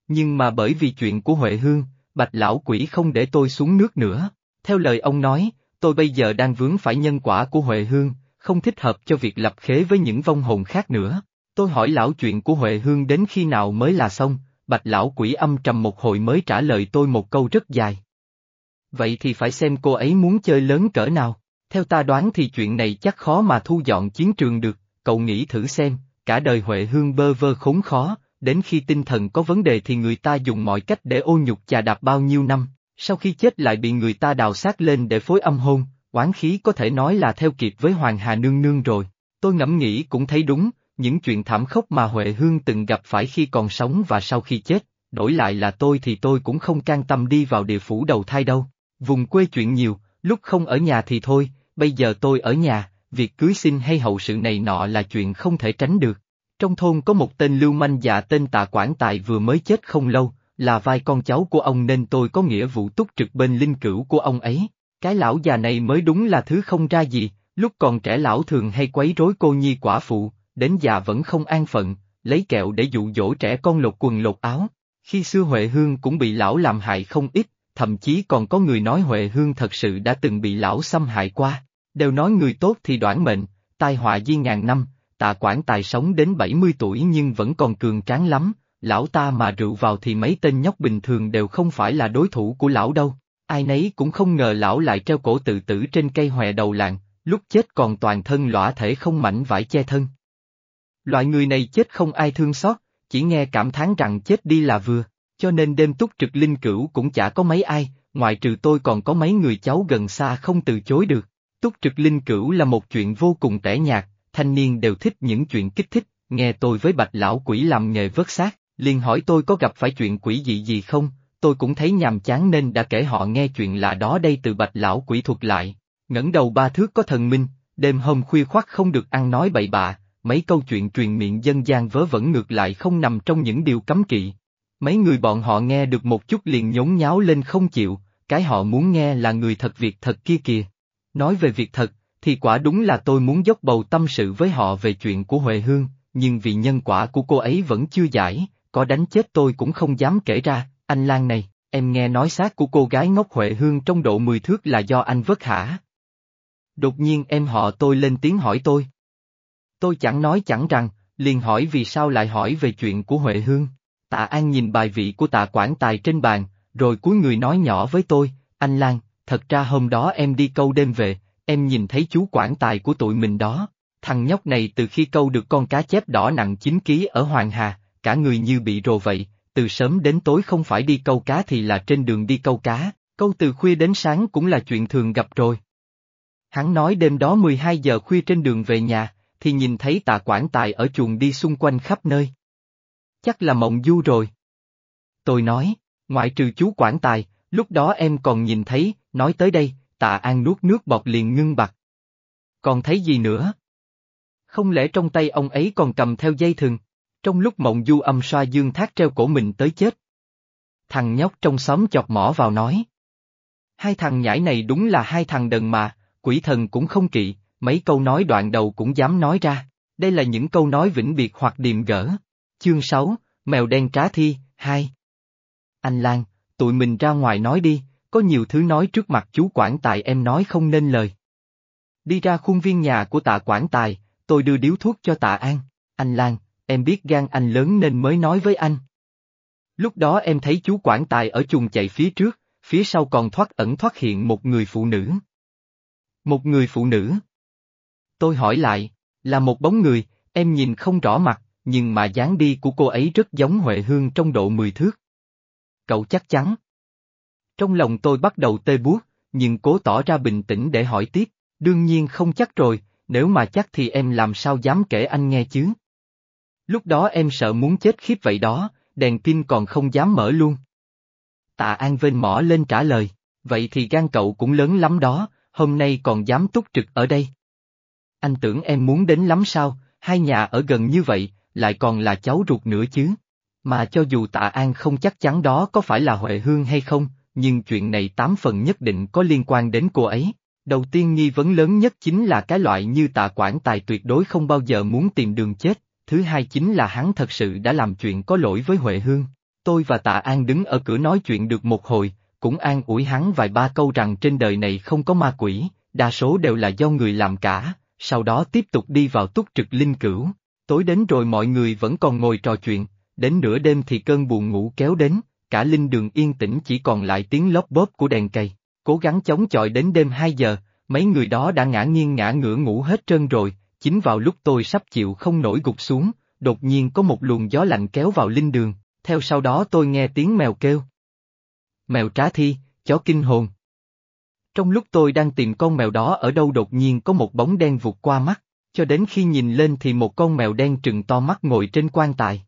Nhưng mà bởi vì chuyện của Huệ Hương, bạch lão quỷ không để tôi xuống nước nữa. Theo lời ông nói, tôi bây giờ đang vướng phải nhân quả của Huệ Hương, không thích hợp cho việc lập khế với những vong hồn khác nữa. Tôi hỏi lão chuyện của Huệ Hương đến khi nào mới là xong, bạch lão quỷ âm trầm một hồi mới trả lời tôi một câu rất dài. Vậy thì phải xem cô ấy muốn chơi lớn cỡ nào, theo ta đoán thì chuyện này chắc khó mà thu dọn chiến trường được, cậu nghĩ thử xem, cả đời Huệ Hương bơ vơ khốn khó, đến khi tinh thần có vấn đề thì người ta dùng mọi cách để ô nhục chà đạp bao nhiêu năm, sau khi chết lại bị người ta đào xác lên để phối âm hôn, oán khí có thể nói là theo kịp với Hoàng Hà Nương Nương rồi. Tôi ngẫm nghĩ cũng thấy đúng, những chuyện thảm khốc mà Huệ Hương từng gặp phải khi còn sống và sau khi chết, đổi lại là tôi thì tôi cũng không can tâm đi vào địa phủ đầu thai đâu. Vùng quê chuyện nhiều, lúc không ở nhà thì thôi, bây giờ tôi ở nhà, việc cưới xin hay hậu sự này nọ là chuyện không thể tránh được. Trong thôn có một tên lưu manh già tên Tạ Quảng Tài vừa mới chết không lâu, là vai con cháu của ông nên tôi có nghĩa vụ túc trực bên linh cữu của ông ấy. Cái lão già này mới đúng là thứ không ra gì, lúc còn trẻ lão thường hay quấy rối cô nhi quả phụ, đến già vẫn không an phận, lấy kẹo để dụ dỗ trẻ con lột quần lột áo. Khi xưa Huệ Hương cũng bị lão làm hại không ít, thậm chí còn có người nói Huệ Hương thật sự đã từng bị lão xâm hại qua. Đều nói người tốt thì đoản mệnh, tai họa di ngàn năm, tạ quản tài sống đến 70 tuổi nhưng vẫn còn cường tráng lắm, lão ta mà rượu vào thì mấy tên nhóc bình thường đều không phải là đối thủ của lão đâu. Ai nấy cũng không ngờ lão lại treo cổ tự tử trên cây hòe đầu làng, lúc chết còn toàn thân lõa thể không mảnh vải che thân. Loại người này chết không ai thương xót, chỉ nghe cảm thán rằng chết đi là vừa, cho nên đêm túc trực linh cửu cũng chả có mấy ai, ngoại trừ tôi còn có mấy người cháu gần xa không từ chối được. Túc trực linh cửu là một chuyện vô cùng tẻ nhạt, thanh niên đều thích những chuyện kích thích, nghe tôi với bạch lão quỷ làm nghề vớt xác, liền hỏi tôi có gặp phải chuyện quỷ dị gì không, tôi cũng thấy nhàm chán nên đã kể họ nghe chuyện lạ đó đây từ bạch lão quỷ thuật lại. ngẩng đầu ba thước có thần minh, đêm hôm khuya khoắt không được ăn nói bậy bạ, mấy câu chuyện truyền miệng dân gian vớ vẩn ngược lại không nằm trong những điều cấm kỵ. Mấy người bọn họ nghe được một chút liền nhốn nháo lên không chịu, cái họ muốn nghe là người thật việc thật kia kìa. Nói về việc thật, thì quả đúng là tôi muốn dốc bầu tâm sự với họ về chuyện của Huệ Hương, nhưng vì nhân quả của cô ấy vẫn chưa giải, có đánh chết tôi cũng không dám kể ra, anh Lan này, em nghe nói xác của cô gái ngốc Huệ Hương trong độ 10 thước là do anh vất hả? Đột nhiên em họ tôi lên tiếng hỏi tôi. Tôi chẳng nói chẳng rằng, liền hỏi vì sao lại hỏi về chuyện của Huệ Hương. Tạ An nhìn bài vị của tạ quản tài trên bàn, rồi cuối người nói nhỏ với tôi, anh Lan, thật ra hôm đó em đi câu đêm về, em nhìn thấy chú quản tài của tụi mình đó. Thằng nhóc này từ khi câu được con cá chép đỏ nặng 9 ký ở Hoàng Hà, cả người như bị rồ vậy, từ sớm đến tối không phải đi câu cá thì là trên đường đi câu cá, câu từ khuya đến sáng cũng là chuyện thường gặp rồi. Hắn nói đêm đó 12 giờ khuya trên đường về nhà, thì nhìn thấy tạ quản tài ở chuồng đi xung quanh khắp nơi. Chắc là mộng du rồi. Tôi nói, ngoại trừ chú quản tài, lúc đó em còn nhìn thấy, nói tới đây, tạ an nuốt nước bọt liền ngưng bặt. Còn thấy gì nữa? Không lẽ trong tay ông ấy còn cầm theo dây thừng? Trong lúc mộng du âm xoa dương thác treo cổ mình tới chết. Thằng nhóc trong xóm chọc mỏ vào nói. Hai thằng nhãi này đúng là hai thằng đần mà, quỷ thần cũng không kỵ, mấy câu nói đoạn đầu cũng dám nói ra. Đây là những câu nói vĩnh biệt hoặc điềm gỡ. Chương 6, Mèo đen trá thi, 2 Anh Lan, tụi mình ra ngoài nói đi, có nhiều thứ nói trước mặt chú quản tài em nói không nên lời. Đi ra khuôn viên nhà của tạ quản tài, tôi đưa điếu thuốc cho tạ An, anh Lan, em biết gan anh lớn nên mới nói với anh. Lúc đó em thấy chú quản tài ở chuồng chạy phía trước, phía sau còn thoát ẩn thoát hiện một người phụ nữ. Một người phụ nữ. Tôi hỏi lại, là một bóng người, em nhìn không rõ mặt, nhưng mà dáng đi của cô ấy rất giống Huệ Hương trong độ 10 thước. Cậu chắc chắn. Trong lòng tôi bắt đầu tê buốt, nhưng cố tỏ ra bình tĩnh để hỏi tiếp, đương nhiên không chắc rồi, nếu mà chắc thì em làm sao dám kể anh nghe chứ. Lúc đó em sợ muốn chết khiếp vậy đó, đèn pin còn không dám mở luôn. Tạ An vên mỏ lên trả lời, vậy thì gan cậu cũng lớn lắm đó, hôm nay còn dám túc trực ở đây. Anh tưởng em muốn đến lắm sao, hai nhà ở gần như vậy, lại còn là cháu ruột nữa chứ. Mà cho dù tạ An không chắc chắn đó có phải là Huệ Hương hay không, nhưng chuyện này tám phần nhất định có liên quan đến cô ấy. Đầu tiên nghi vấn lớn nhất chính là cái loại như tạ quản tài tuyệt đối không bao giờ muốn tìm đường chết, thứ hai chính là hắn thật sự đã làm chuyện có lỗi với Huệ Hương. Tôi và tạ An đứng ở cửa nói chuyện được một hồi, cũng an ủi hắn vài ba câu rằng trên đời này không có ma quỷ, đa số đều là do người làm cả, sau đó tiếp tục đi vào túc trực linh cửu. Tối đến rồi mọi người vẫn còn ngồi trò chuyện, đến nửa đêm thì cơn buồn ngủ kéo đến, cả linh đường yên tĩnh chỉ còn lại tiếng lóp bóp của đèn cây. Cố gắng chống chọi đến đêm 2 giờ, mấy người đó đã ngã nghiêng ngã ngửa ngủ hết trơn rồi, chính vào lúc tôi sắp chịu không nổi gục xuống, đột nhiên có một luồng gió lạnh kéo vào linh đường, theo sau đó tôi nghe tiếng mèo kêu. Mèo trá thi, chó kinh hồn. Trong lúc tôi đang tìm con mèo đó ở đâu đột nhiên có một bóng đen vụt qua mắt, cho đến khi nhìn lên thì một con mèo đen trừng to mắt ngồi trên quan tài.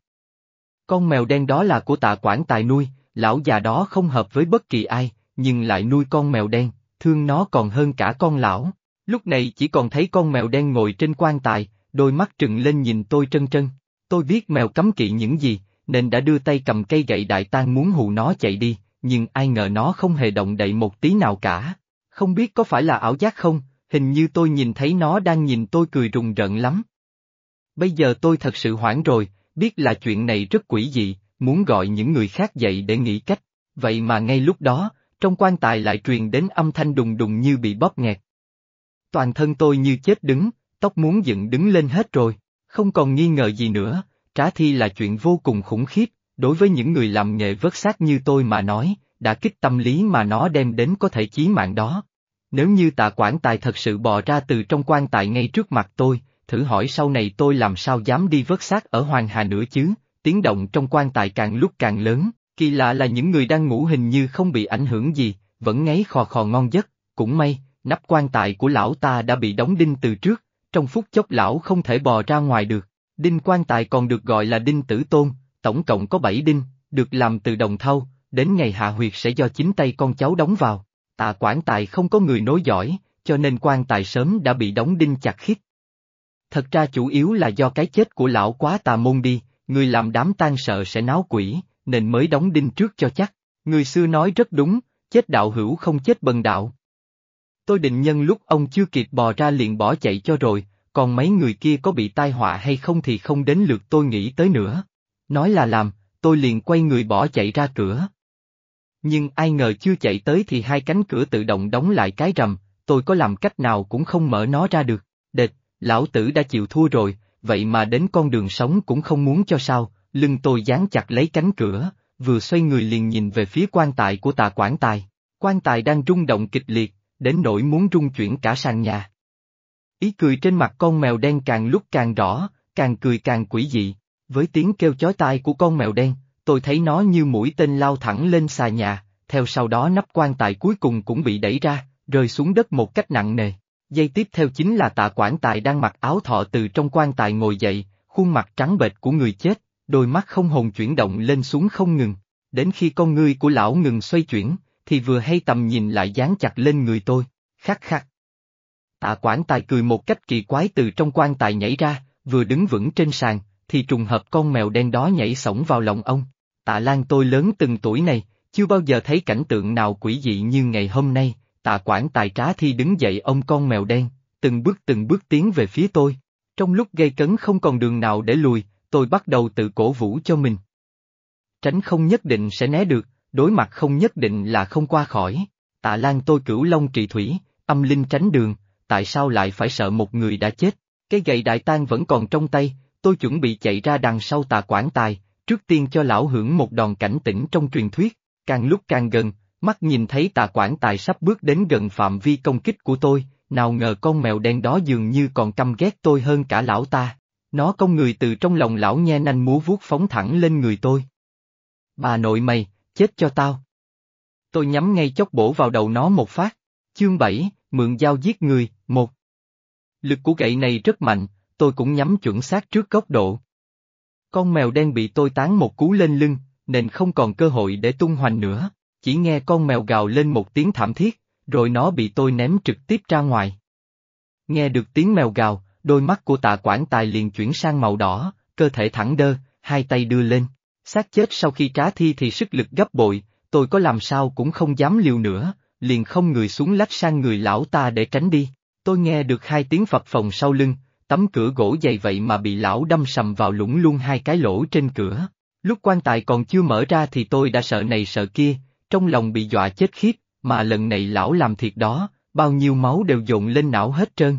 Con mèo đen đó là của tạ quản tài nuôi, lão già đó không hợp với bất kỳ ai, nhưng lại nuôi con mèo đen, thương nó còn hơn cả con lão. Lúc này chỉ còn thấy con mèo đen ngồi trên quan tài, đôi mắt trừng lên nhìn tôi trân trân. Tôi biết mèo cấm kỵ những gì, nên đã đưa tay cầm cây gậy đại tang muốn hù nó chạy đi, nhưng ai ngờ nó không hề động đậy một tí nào cả. Không biết có phải là ảo giác không, hình như tôi nhìn thấy nó đang nhìn tôi cười rùng rợn lắm. Bây giờ tôi thật sự hoảng rồi, biết là chuyện này rất quỷ dị, muốn gọi những người khác dậy để nghĩ cách, vậy mà ngay lúc đó, trong quan tài lại truyền đến âm thanh đùng đùng như bị bóp nghẹt. Toàn thân tôi như chết đứng, tóc muốn dựng đứng lên hết rồi, không còn nghi ngờ gì nữa, trá thi là chuyện vô cùng khủng khiếp, đối với những người làm nghề vớt xác như tôi mà nói, đã kích tâm lý mà nó đem đến có thể chí mạng đó. Nếu như tạ quản tài thật sự bò ra từ trong quan tài ngay trước mặt tôi, thử hỏi sau này tôi làm sao dám đi vớt xác ở Hoàng Hà nữa chứ, tiếng động trong quan tài càng lúc càng lớn, kỳ lạ là những người đang ngủ hình như không bị ảnh hưởng gì, vẫn ngáy khò khò ngon giấc, cũng may, nắp quan tài của lão ta đã bị đóng đinh từ trước, trong phút chốc lão không thể bò ra ngoài được. Đinh quan tài còn được gọi là đinh tử tôn, tổng cộng có 7 đinh, được làm từ đồng thau, đến ngày hạ huyệt sẽ do chính tay con cháu đóng vào. Tạ quản tài không có người nối giỏi, cho nên quan tài sớm đã bị đóng đinh chặt khít. Thật ra chủ yếu là do cái chết của lão quá tà môn đi, người làm đám tan sợ sẽ náo quỷ, nên mới đóng đinh trước cho chắc. Người xưa nói rất đúng, chết đạo hữu không chết bần đạo. Tôi định nhân lúc ông chưa kịp bò ra liền bỏ chạy cho rồi, còn mấy người kia có bị tai họa hay không thì không đến lượt tôi nghĩ tới nữa. Nói là làm, tôi liền quay người bỏ chạy ra cửa. Nhưng ai ngờ chưa chạy tới thì hai cánh cửa tự động đóng lại cái rầm, tôi có làm cách nào cũng không mở nó ra được. Đệt, lão tử đã chịu thua rồi, vậy mà đến con đường sống cũng không muốn cho sao, lưng tôi dán chặt lấy cánh cửa, vừa xoay người liền nhìn về phía quan tài của tà quản tài. Quan tài đang rung động kịch liệt, đến nỗi muốn rung chuyển cả sàn nhà. Ý cười trên mặt con mèo đen càng lúc càng rõ, càng cười càng quỷ dị, với tiếng kêu chói tai của con mèo đen, tôi thấy nó như mũi tên lao thẳng lên xà nhà, theo sau đó nắp quan tài cuối cùng cũng bị đẩy ra, rơi xuống đất một cách nặng nề. Giây tiếp theo chính là tạ quản tài đang mặc áo thọ từ trong quan tài ngồi dậy, khuôn mặt trắng bệch của người chết, đôi mắt không hồn chuyển động lên xuống không ngừng. Đến khi con ngươi của lão ngừng xoay chuyển, thì vừa hay tầm nhìn lại dán chặt lên người tôi, khắc khắc. Tạ quản tài cười một cách kỳ quái từ trong quan tài nhảy ra, vừa đứng vững trên sàn, thì trùng hợp con mèo đen đó nhảy sổng vào lòng ông. Tạ Lan tôi lớn từng tuổi này, chưa bao giờ thấy cảnh tượng nào quỷ dị như ngày hôm nay, tạ quản tài trá thi đứng dậy ông con mèo đen, từng bước từng bước tiến về phía tôi. Trong lúc gây cấn không còn đường nào để lùi, tôi bắt đầu tự cổ vũ cho mình. Tránh không nhất định sẽ né được, đối mặt không nhất định là không qua khỏi. Tạ Lan tôi cửu long trị thủy, âm linh tránh đường, tại sao lại phải sợ một người đã chết? Cái gậy đại tang vẫn còn trong tay, tôi chuẩn bị chạy ra đằng sau tà quản tài, trước tiên cho lão hưởng một đòn cảnh tỉnh trong truyền thuyết, càng lúc càng gần, mắt nhìn thấy tà quản tài sắp bước đến gần phạm vi công kích của tôi, nào ngờ con mèo đen đó dường như còn căm ghét tôi hơn cả lão ta. Nó công người từ trong lòng lão nhe nanh múa vuốt phóng thẳng lên người tôi. Bà nội mày, chết cho tao. Tôi nhắm ngay chốc bổ vào đầu nó một phát. Chương 7, mượn dao giết người, một. Lực của gậy này rất mạnh, tôi cũng nhắm chuẩn xác trước góc độ. Con mèo đen bị tôi tán một cú lên lưng, nên không còn cơ hội để tung hoành nữa, chỉ nghe con mèo gào lên một tiếng thảm thiết, rồi nó bị tôi ném trực tiếp ra ngoài. Nghe được tiếng mèo gào, đôi mắt của tạ quản tài liền chuyển sang màu đỏ, cơ thể thẳng đơ, hai tay đưa lên. xác chết sau khi trá thi thì sức lực gấp bội, tôi có làm sao cũng không dám liều nữa, liền không người xuống lách sang người lão ta để tránh đi. Tôi nghe được hai tiếng phập phồng sau lưng, tấm cửa gỗ dày vậy mà bị lão đâm sầm vào lũng luôn hai cái lỗ trên cửa. Lúc quan tài còn chưa mở ra thì tôi đã sợ này sợ kia, trong lòng bị dọa chết khiếp, mà lần này lão làm thiệt đó, bao nhiêu máu đều dồn lên não hết trơn.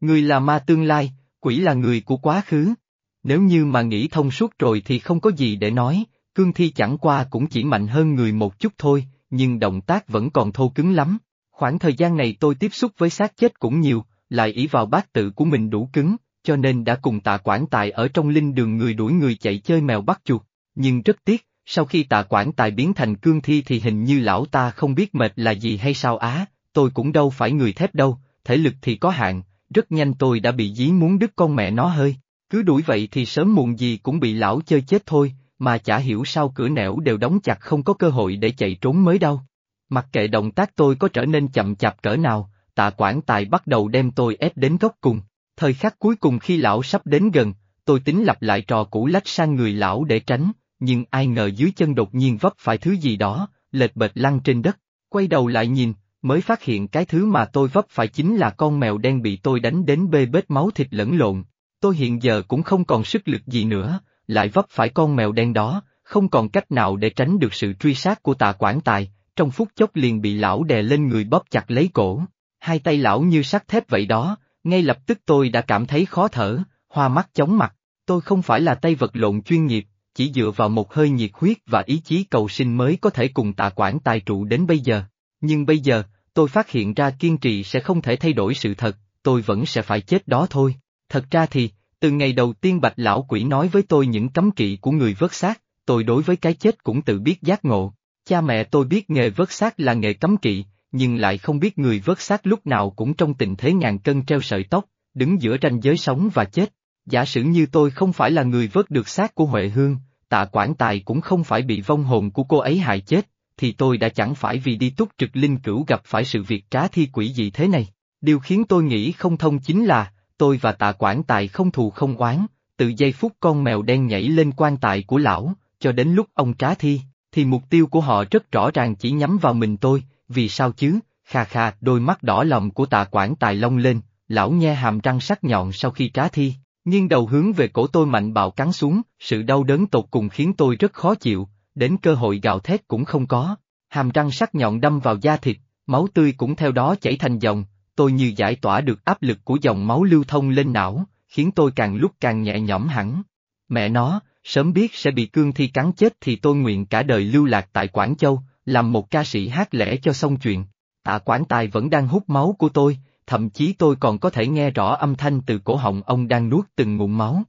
Người là ma tương lai, quỷ là người của quá khứ. Nếu như mà nghĩ thông suốt rồi thì không có gì để nói, cương thi chẳng qua cũng chỉ mạnh hơn người một chút thôi, nhưng động tác vẫn còn thô cứng lắm. Khoảng thời gian này tôi tiếp xúc với xác chết cũng nhiều, lại ý vào bát tự của mình đủ cứng, cho nên đã cùng tạ quản tài ở trong linh đường người đuổi người chạy chơi mèo bắt chuột. Nhưng rất tiếc, sau khi tạ quản tài biến thành cương thi thì hình như lão ta không biết mệt là gì hay sao á, tôi cũng đâu phải người thép đâu, thể lực thì có hạn, rất nhanh tôi đã bị dí muốn đứt con mẹ nó hơi. Cứ đuổi vậy thì sớm muộn gì cũng bị lão chơi chết thôi, mà chả hiểu sao cửa nẻo đều đóng chặt không có cơ hội để chạy trốn mới đâu. Mặc kệ động tác tôi có trở nên chậm chạp cỡ nào, tạ quản tài bắt đầu đem tôi ép đến góc cùng. Thời khắc cuối cùng khi lão sắp đến gần, tôi tính lặp lại trò cũ lách sang người lão để tránh, nhưng ai ngờ dưới chân đột nhiên vấp phải thứ gì đó, lệch bệt lăn trên đất, quay đầu lại nhìn, mới phát hiện cái thứ mà tôi vấp phải chính là con mèo đen bị tôi đánh đến bê bết máu thịt lẫn lộn. Tôi hiện giờ cũng không còn sức lực gì nữa, lại vấp phải con mèo đen đó, không còn cách nào để tránh được sự truy sát của tạ quản tài, trong phút chốc liền bị lão đè lên người bóp chặt lấy cổ. Hai tay lão như sắt thép vậy đó, ngay lập tức tôi đã cảm thấy khó thở, hoa mắt chóng mặt, tôi không phải là tay vật lộn chuyên nghiệp, chỉ dựa vào một hơi nhiệt huyết và ý chí cầu sinh mới có thể cùng tạ quản tài trụ đến bây giờ. Nhưng bây giờ, tôi phát hiện ra kiên trì sẽ không thể thay đổi sự thật, tôi vẫn sẽ phải chết đó thôi. Thật ra thì, từ ngày đầu tiên bạch lão quỷ nói với tôi những cấm kỵ của người vớt xác, tôi đối với cái chết cũng tự biết giác ngộ. Cha mẹ tôi biết nghề vớt xác là nghề cấm kỵ, nhưng lại không biết người vớt xác lúc nào cũng trong tình thế ngàn cân treo sợi tóc, đứng giữa ranh giới sống và chết. Giả sử như tôi không phải là người vớt được xác của Huệ Hương, tạ quản tài cũng không phải bị vong hồn của cô ấy hại chết, thì tôi đã chẳng phải vì đi túc trực linh cửu gặp phải sự việc trá thi quỷ gì thế này. Điều khiến tôi nghĩ không thông chính là, tôi và tạ quản tài không thù không oán, từ giây phút con mèo đen nhảy lên quan tài của lão, cho đến lúc ông trá thi, thì mục tiêu của họ rất rõ ràng chỉ nhắm vào mình tôi, vì sao chứ, kha kha, đôi mắt đỏ lòng của tạ quản tài long lên, lão nhe hàm răng sắc nhọn sau khi trá thi, nghiêng đầu hướng về cổ tôi mạnh bạo cắn xuống, sự đau đớn tột cùng khiến tôi rất khó chịu, đến cơ hội gào thét cũng không có, hàm răng sắc nhọn đâm vào da thịt, máu tươi cũng theo đó chảy thành dòng, tôi như giải tỏa được áp lực của dòng máu lưu thông lên não, khiến tôi càng lúc càng nhẹ nhõm hẳn. Mẹ nó, sớm biết sẽ bị cương thi cắn chết thì tôi nguyện cả đời lưu lạc tại Quảng Châu, làm một ca sĩ hát lẽ cho xong chuyện. Tạ Quảng Tài vẫn đang hút máu của tôi, thậm chí tôi còn có thể nghe rõ âm thanh từ cổ họng ông đang nuốt từng ngụm máu.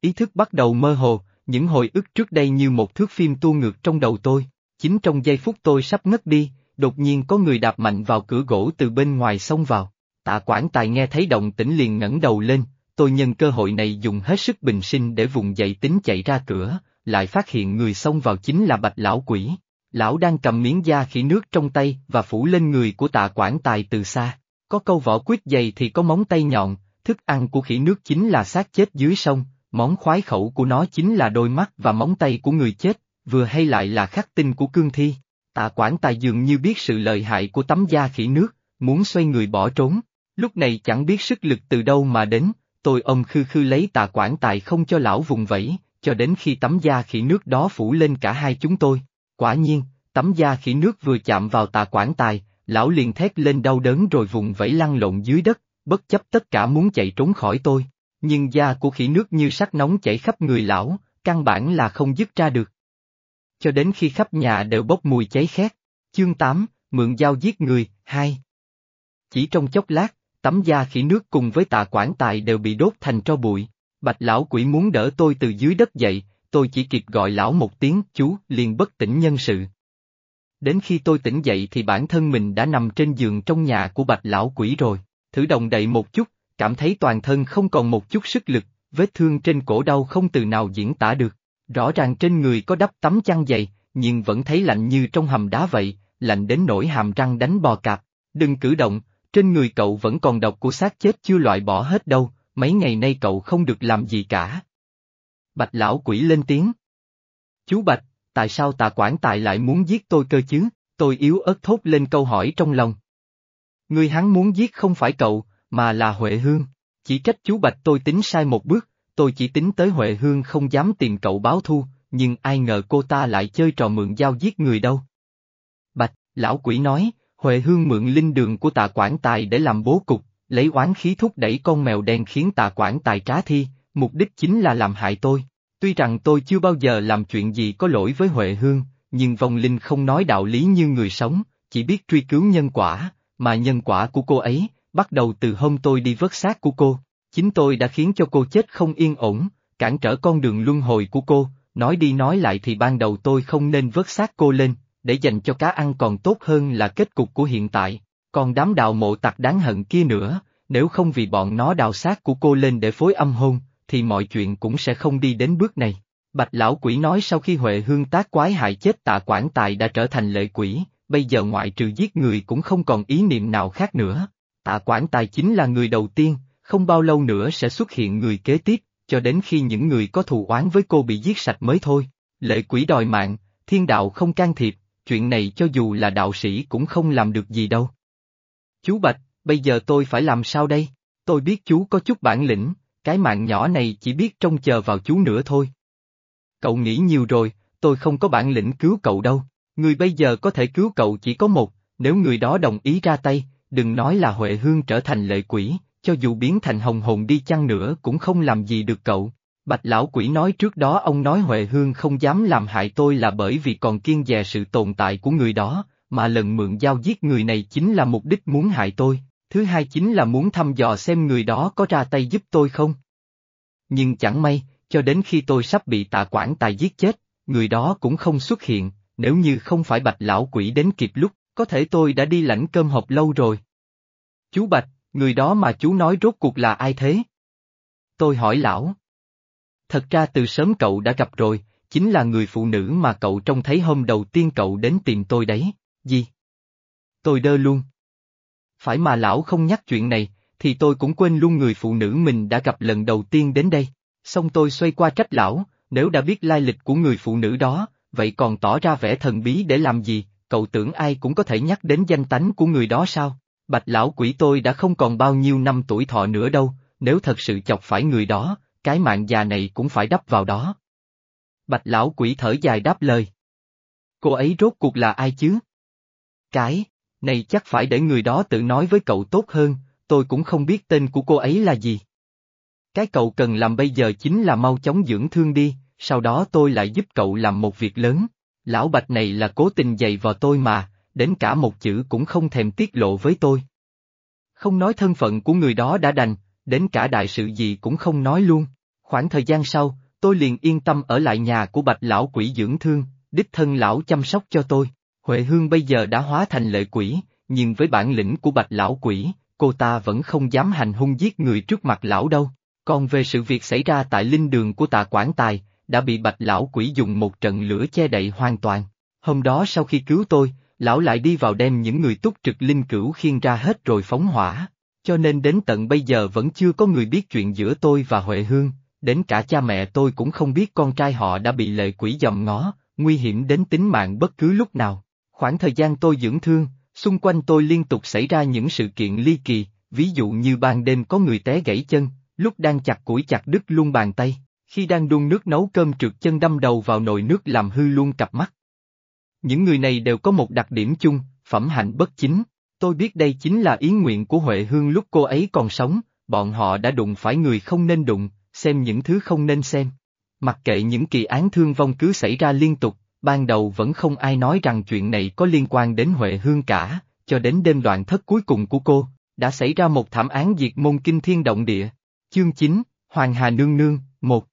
Ý thức bắt đầu mơ hồ, những hồi ức trước đây như một thước phim tua ngược trong đầu tôi. Chính trong giây phút tôi sắp ngất đi, đột nhiên có người đạp mạnh vào cửa gỗ từ bên ngoài xông vào. Tạ Quảng Tài nghe thấy động tĩnh liền ngẩng đầu lên, tôi nhân cơ hội này dùng hết sức bình sinh để vùng dậy tính chạy ra cửa, lại phát hiện người xông vào chính là bạch lão quỷ. Lão đang cầm miếng da khỉ nước trong tay và phủ lên người của tạ Quảng Tài từ xa. Có câu vỏ quyết dày thì có móng tay nhọn, thức ăn của khỉ nước chính là xác chết dưới sông, món khoái khẩu của nó chính là đôi mắt và móng tay của người chết, vừa hay lại là khắc tinh của cương thi. Tạ Quảng Tài dường như biết sự lợi hại của tấm da khỉ nước, muốn xoay người bỏ trốn. Lúc này chẳng biết sức lực từ đâu mà đến, tôi ôm khư khư lấy Tạ Quảng Tài không cho lão vùng vẫy, cho đến khi tấm da khỉ nước đó phủ lên cả hai chúng tôi. Quả nhiên, tấm da khỉ nước vừa chạm vào tà Quảng Tài, lão liền thét lên đau đớn rồi vùng vẫy lăn lộn dưới đất, bất chấp tất cả muốn chạy trốn khỏi tôi. Nhưng da của khỉ nước như sắc nóng chảy khắp người lão, căn bản là không dứt ra được cho đến khi khắp nhà đều bốc mùi cháy khét. Chương 8, Mượn dao giết người, 2 Chỉ trong chốc lát, tấm da khỉ nước cùng với tạ quản tài đều bị đốt thành tro bụi. Bạch lão quỷ muốn đỡ tôi từ dưới đất dậy, tôi chỉ kịp gọi lão một tiếng chú liền bất tỉnh nhân sự. Đến khi tôi tỉnh dậy thì bản thân mình đã nằm trên giường trong nhà của bạch lão quỷ rồi, thử động đậy một chút, cảm thấy toàn thân không còn một chút sức lực, vết thương trên cổ đau không từ nào diễn tả được. Rõ ràng trên người có đắp tấm chăn dày, nhưng vẫn thấy lạnh như trong hầm đá vậy, lạnh đến nỗi hàm răng đánh bò cạp. Đừng cử động, trên người cậu vẫn còn độc của xác chết chưa loại bỏ hết đâu, mấy ngày nay cậu không được làm gì cả. Bạch lão quỷ lên tiếng. Chú Bạch, tại sao tà quản tài lại muốn giết tôi cơ chứ, tôi yếu ớt thốt lên câu hỏi trong lòng. Người hắn muốn giết không phải cậu, mà là Huệ Hương, chỉ trách chú Bạch tôi tính sai một bước, tôi chỉ tính tới Huệ Hương không dám tìm cậu báo thù, nhưng ai ngờ cô ta lại chơi trò mượn dao giết người đâu. Bạch, lão quỷ nói, Huệ Hương mượn linh đường của tà quản tài để làm bố cục, lấy oán khí thúc đẩy con mèo đen khiến tà quản tài trá thi, mục đích chính là làm hại tôi. Tuy rằng tôi chưa bao giờ làm chuyện gì có lỗi với Huệ Hương, nhưng vong linh không nói đạo lý như người sống, chỉ biết truy cứu nhân quả, mà nhân quả của cô ấy, bắt đầu từ hôm tôi đi vớt xác của cô, Chính tôi đã khiến cho cô chết không yên ổn, cản trở con đường luân hồi của cô, nói đi nói lại thì ban đầu tôi không nên vớt xác cô lên, để dành cho cá ăn còn tốt hơn là kết cục của hiện tại, còn đám đào mộ tặc đáng hận kia nữa, nếu không vì bọn nó đào xác của cô lên để phối âm hôn, thì mọi chuyện cũng sẽ không đi đến bước này. Bạch lão quỷ nói sau khi Huệ Hương tác quái hại chết tạ quản tài đã trở thành lệ quỷ, bây giờ ngoại trừ giết người cũng không còn ý niệm nào khác nữa. Tạ quản tài chính là người đầu tiên, không bao lâu nữa sẽ xuất hiện người kế tiếp, cho đến khi những người có thù oán với cô bị giết sạch mới thôi. Lệ quỷ đòi mạng, thiên đạo không can thiệp, chuyện này cho dù là đạo sĩ cũng không làm được gì đâu. Chú Bạch, bây giờ tôi phải làm sao đây? Tôi biết chú có chút bản lĩnh, cái mạng nhỏ này chỉ biết trông chờ vào chú nữa thôi. Cậu nghĩ nhiều rồi, tôi không có bản lĩnh cứu cậu đâu, người bây giờ có thể cứu cậu chỉ có một, nếu người đó đồng ý ra tay, đừng nói là Huệ Hương trở thành lệ quỷ, cho dù biến thành hồng hồn đi chăng nữa cũng không làm gì được cậu. Bạch lão quỷ nói trước đó ông nói Huệ Hương không dám làm hại tôi là bởi vì còn kiên dè sự tồn tại của người đó, mà lần mượn giao giết người này chính là mục đích muốn hại tôi, thứ hai chính là muốn thăm dò xem người đó có ra tay giúp tôi không. Nhưng chẳng may, cho đến khi tôi sắp bị tạ quản tài giết chết, người đó cũng không xuất hiện, nếu như không phải bạch lão quỷ đến kịp lúc, có thể tôi đã đi lãnh cơm hộp lâu rồi. Chú Bạch, người đó mà chú nói rốt cuộc là ai thế? Tôi hỏi lão. Thật ra từ sớm cậu đã gặp rồi, chính là người phụ nữ mà cậu trông thấy hôm đầu tiên cậu đến tìm tôi đấy, gì? Tôi đơ luôn. Phải mà lão không nhắc chuyện này, thì tôi cũng quên luôn người phụ nữ mình đã gặp lần đầu tiên đến đây. Xong tôi xoay qua trách lão, nếu đã biết lai lịch của người phụ nữ đó, vậy còn tỏ ra vẻ thần bí để làm gì, cậu tưởng ai cũng có thể nhắc đến danh tánh của người đó sao? Bạch lão quỷ tôi đã không còn bao nhiêu năm tuổi thọ nữa đâu, nếu thật sự chọc phải người đó, cái mạng già này cũng phải đắp vào đó. Bạch lão quỷ thở dài đáp lời. Cô ấy rốt cuộc là ai chứ? Cái, này chắc phải để người đó tự nói với cậu tốt hơn, tôi cũng không biết tên của cô ấy là gì. Cái cậu cần làm bây giờ chính là mau chóng dưỡng thương đi, sau đó tôi lại giúp cậu làm một việc lớn. Lão Bạch này là cố tình dày vào tôi mà, đến cả một chữ cũng không thèm tiết lộ với tôi. Không nói thân phận của người đó đã đành, đến cả đại sự gì cũng không nói luôn. Khoảng thời gian sau, tôi liền yên tâm ở lại nhà của bạch lão quỷ dưỡng thương, đích thân lão chăm sóc cho tôi. Huệ Hương bây giờ đã hóa thành lệ quỷ, nhưng với bản lĩnh của bạch lão quỷ, cô ta vẫn không dám hành hung giết người trước mặt lão đâu. Còn về sự việc xảy ra tại linh đường của tạ Quảng Tài, đã bị bạch lão quỷ dùng một trận lửa che đậy hoàn toàn. Hôm đó sau khi cứu tôi, lão lại đi vào đem những người túc trực linh cửu khiên ra hết rồi phóng hỏa. Cho nên đến tận bây giờ vẫn chưa có người biết chuyện giữa tôi và Huệ Hương, đến cả cha mẹ tôi cũng không biết con trai họ đã bị lệ quỷ dòm ngó, nguy hiểm đến tính mạng bất cứ lúc nào. Khoảng thời gian tôi dưỡng thương, xung quanh tôi liên tục xảy ra những sự kiện ly kỳ, ví dụ như ban đêm có người té gãy chân, lúc đang chặt củi chặt đứt luôn bàn tay, khi đang đun nước nấu cơm trượt chân đâm đầu vào nồi nước làm hư luôn cặp mắt. Những người này đều có một đặc điểm chung, phẩm hạnh bất chính. Tôi biết đây chính là ý nguyện của Huệ Hương lúc cô ấy còn sống, bọn họ đã đụng phải người không nên đụng, xem những thứ không nên xem. Mặc kệ những kỳ án thương vong cứ xảy ra liên tục, ban đầu vẫn không ai nói rằng chuyện này có liên quan đến Huệ Hương cả, cho đến đêm đoạn thất cuối cùng của cô, đã xảy ra một thảm án diệt môn kinh thiên động địa. Chương 9, Hoàng Hà Nương Nương, 1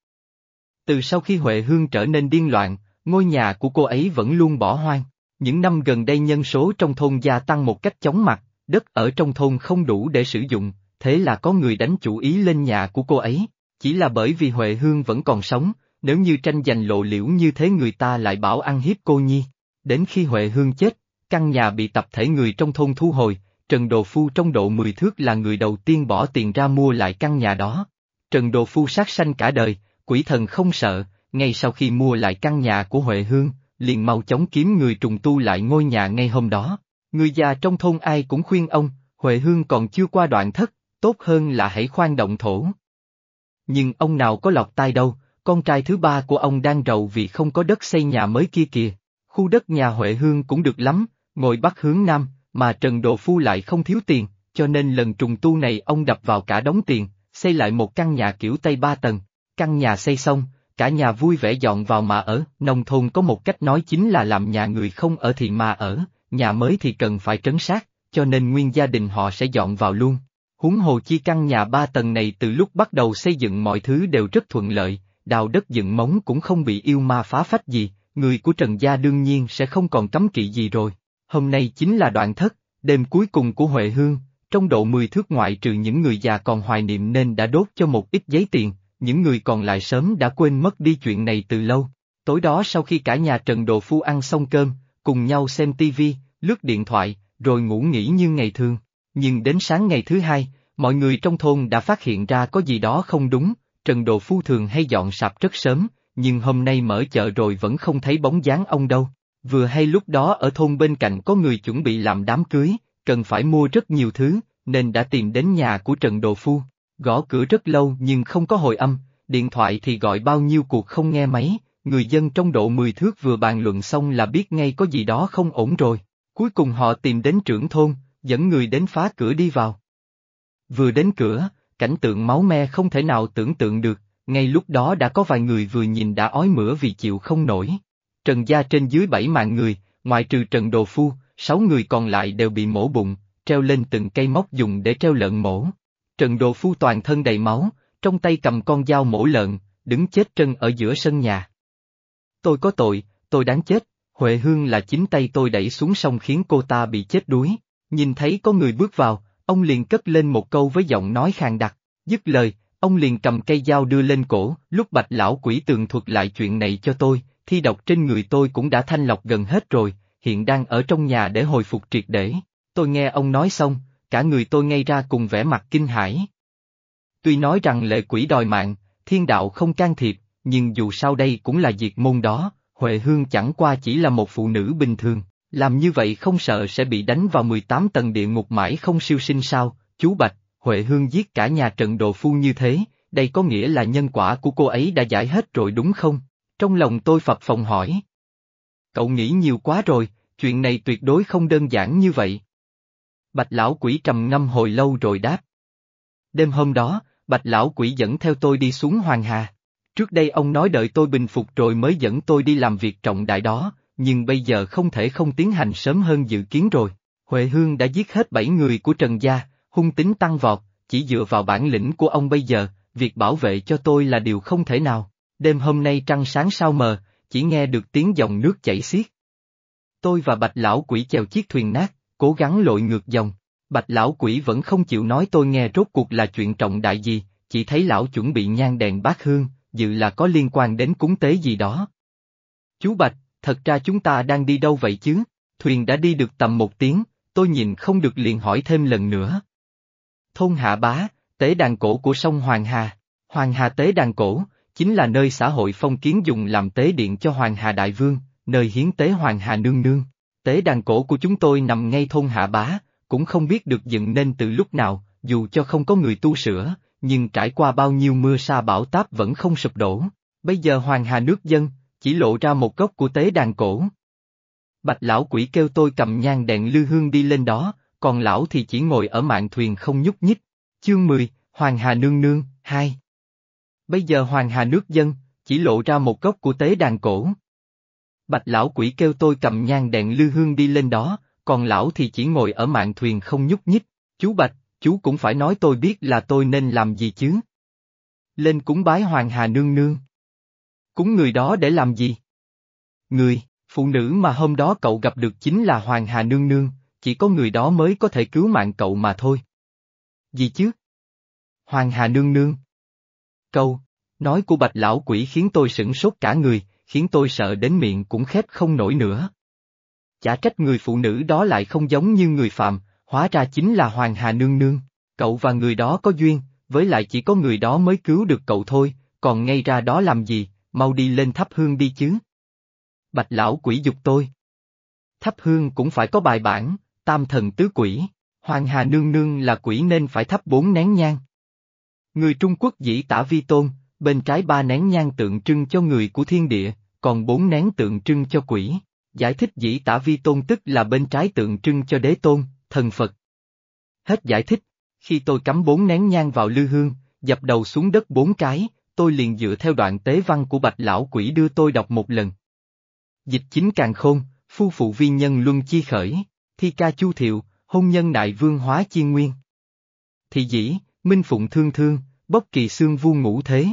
Từ sau khi Huệ Hương trở nên điên loạn, ngôi nhà của cô ấy vẫn luôn bỏ hoang. Những năm gần đây nhân số trong thôn gia tăng một cách chóng mặt, đất ở trong thôn không đủ để sử dụng, thế là có người đánh chủ ý lên nhà của cô ấy. Chỉ là bởi vì Huệ Hương vẫn còn sống, nếu như tranh giành lộ liễu như thế người ta lại bảo ăn hiếp cô nhi. Đến khi Huệ Hương chết, căn nhà bị tập thể người trong thôn thu hồi, Trần Đồ Phu trong độ 10 thước là người đầu tiên bỏ tiền ra mua lại căn nhà đó. Trần Đồ Phu sát sanh cả đời, quỷ thần không sợ, ngay sau khi mua lại căn nhà của Huệ Hương, liền mau chóng kiếm người trùng tu lại ngôi nhà ngay hôm đó. Người già trong thôn ai cũng khuyên ông, Huệ Hương còn chưa qua đoạn thất, tốt hơn là hãy khoan động thổ. Nhưng ông nào có lọt tai đâu, con trai thứ ba của ông đang rầu vì không có đất xây nhà mới kia kìa. Khu đất nhà Huệ Hương cũng được lắm, ngồi bắc hướng nam, mà Trần Độ Phu lại không thiếu tiền, cho nên lần trùng tu này ông đập vào cả đống tiền, xây lại một căn nhà kiểu Tây ba tầng. Căn nhà xây xong, cả nhà vui vẻ dọn vào mà ở, nông thôn có một cách nói chính là làm nhà người không ở thì mà ở, nhà mới thì cần phải trấn sát, cho nên nguyên gia đình họ sẽ dọn vào luôn. Huống hồ chi căn nhà ba tầng này từ lúc bắt đầu xây dựng mọi thứ đều rất thuận lợi, đào đất dựng móng cũng không bị yêu ma phá phách gì, người của Trần Gia đương nhiên sẽ không còn cấm kỵ gì rồi. Hôm nay chính là đoạn thất, đêm cuối cùng của Huệ Hương, trong độ 10 thước ngoại trừ những người già còn hoài niệm nên đã đốt cho một ít giấy tiền, những người còn lại sớm đã quên mất đi chuyện này từ lâu. Tối đó sau khi cả nhà Trần Đồ Phu ăn xong cơm, cùng nhau xem tivi, lướt điện thoại, rồi ngủ nghỉ như ngày thường. Nhưng đến sáng ngày thứ hai, mọi người trong thôn đã phát hiện ra có gì đó không đúng, Trần Đồ Phu thường hay dọn sạp rất sớm, nhưng hôm nay mở chợ rồi vẫn không thấy bóng dáng ông đâu. Vừa hay lúc đó ở thôn bên cạnh có người chuẩn bị làm đám cưới, cần phải mua rất nhiều thứ, nên đã tìm đến nhà của Trần Đồ Phu. Gõ cửa rất lâu nhưng không có hồi âm, điện thoại thì gọi bao nhiêu cuộc không nghe máy, người dân trong độ 10 thước vừa bàn luận xong là biết ngay có gì đó không ổn rồi. Cuối cùng họ tìm đến trưởng thôn, dẫn người đến phá cửa đi vào. Vừa đến cửa, cảnh tượng máu me không thể nào tưởng tượng được, ngay lúc đó đã có vài người vừa nhìn đã ói mửa vì chịu không nổi. Trần gia trên dưới bảy mạng người, ngoại trừ Trần Đồ Phu, sáu người còn lại đều bị mổ bụng, treo lên từng cây móc dùng để treo lợn mổ. Trần Đồ Phu toàn thân đầy máu, trong tay cầm con dao mổ lợn, đứng chết trân ở giữa sân nhà. Tôi có tội, tôi đáng chết, Huệ Hương là chính tay tôi đẩy xuống sông khiến cô ta bị chết đuối. Nhìn thấy có người bước vào, ông liền cất lên một câu với giọng nói khàn đặc, dứt lời, ông liền cầm cây dao đưa lên cổ, lúc bạch lão quỷ tường thuật lại chuyện này cho tôi, thi độc trên người tôi cũng đã thanh lọc gần hết rồi, hiện đang ở trong nhà để hồi phục triệt để. Tôi nghe ông nói xong, cả người tôi ngay ra cùng vẻ mặt kinh hãi. Tuy nói rằng lệ quỷ đòi mạng, thiên đạo không can thiệp, nhưng dù sao đây cũng là diệt môn đó, Huệ Hương chẳng qua chỉ là một phụ nữ bình thường, làm như vậy không sợ sẽ bị đánh vào 18 tầng địa ngục mãi không siêu sinh sao, chú Bạch, Huệ Hương giết cả nhà trận đồ phu như thế, đây có nghĩa là nhân quả của cô ấy đã giải hết rồi đúng không? Trong lòng tôi phập phòng hỏi. Cậu nghĩ nhiều quá rồi, chuyện này tuyệt đối không đơn giản như vậy. Bạch lão quỷ trầm ngâm hồi lâu rồi đáp. Đêm hôm đó, bạch lão quỷ dẫn theo tôi đi xuống Hoàng Hà. Trước đây ông nói đợi tôi bình phục rồi mới dẫn tôi đi làm việc trọng đại đó, nhưng bây giờ không thể không tiến hành sớm hơn dự kiến rồi. Huệ Hương đã giết hết bảy người của Trần Gia, hung tính tăng vọt, chỉ dựa vào bản lĩnh của ông bây giờ, việc bảo vệ cho tôi là điều không thể nào. Đêm hôm nay trăng sáng sao mờ, chỉ nghe được tiếng dòng nước chảy xiết. Tôi và bạch lão quỷ chèo chiếc thuyền nát, cố gắng lội ngược dòng. Bạch lão quỷ vẫn không chịu nói tôi nghe rốt cuộc là chuyện trọng đại gì, chỉ thấy lão chuẩn bị nhang đèn bát hương, dự là có liên quan đến cúng tế gì đó. Chú Bạch, thật ra chúng ta đang đi đâu vậy chứ? Thuyền đã đi được tầm một tiếng, tôi nhìn không được liền hỏi thêm lần nữa. Thôn Hạ Bá, tế đàn cổ của sông Hoàng Hà. Hoàng Hà tế đàn cổ, chính là nơi xã hội phong kiến dùng làm tế điện cho Hoàng Hà Đại Vương, nơi hiến tế Hoàng Hà Nương Nương. Tế đàn cổ của chúng tôi nằm ngay thôn Hạ Bá, cũng không biết được dựng nên từ lúc nào, dù cho không có người tu sửa, nhưng trải qua bao nhiêu mưa sa bão táp vẫn không sụp đổ. Bây giờ Hoàng Hà nước dân, chỉ lộ ra một góc của tế đàn cổ. Bạch lão quỷ kêu tôi cầm nhang đèn lư hương đi lên đó, còn lão thì chỉ ngồi ở mạng thuyền không nhúc nhích. Chương 10, Hoàng Hà Nương Nương, 2 Bây giờ Hoàng Hà nước dân, chỉ lộ ra một góc của tế đàn cổ. Bạch lão quỷ kêu tôi cầm nhang đèn lư hương đi lên đó, còn lão thì chỉ ngồi ở mạng thuyền không nhúc nhích. Chú Bạch, chú cũng phải nói tôi biết là tôi nên làm gì chứ. Lên cúng bái Hoàng Hà Nương Nương. Cúng người đó để làm gì? Người, phụ nữ mà hôm đó cậu gặp được chính là Hoàng Hà Nương Nương, chỉ có người đó mới có thể cứu mạng cậu mà thôi. Gì chứ? Hoàng Hà Nương Nương. Câu, nói của bạch lão quỷ khiến tôi sửng sốt cả người, khiến tôi sợ đến miệng cũng khép không nổi nữa. Chả trách người phụ nữ đó lại không giống như người phạm, hóa ra chính là Hoàng Hà Nương Nương, cậu và người đó có duyên, với lại chỉ có người đó mới cứu được cậu thôi, còn ngay ra đó làm gì, mau đi lên thắp hương đi chứ. Bạch lão quỷ dục tôi. Thắp hương cũng phải có bài bản, tam thần tứ quỷ, Hoàng Hà Nương Nương là quỷ nên phải thắp bốn nén nhang. Người Trung Quốc dĩ tả vi tôn, bên trái ba nén nhang tượng trưng cho người của thiên địa, còn bốn nén tượng trưng cho quỷ. Giải thích dĩ tả vi tôn tức là bên trái tượng trưng cho đế tôn, thần Phật. Hết giải thích, khi tôi cắm bốn nén nhang vào lư hương, dập đầu xuống đất bốn cái, tôi liền dựa theo đoạn tế văn của bạch lão quỷ đưa tôi đọc một lần. Dịch chính càng khôn, phu phụ vi nhân luân chi khởi, thi ca chu thiệu, hôn nhân đại vương hóa chi nguyên. Thị dĩ, minh phụng thương thương, bốc kỳ xương vu ngũ thế.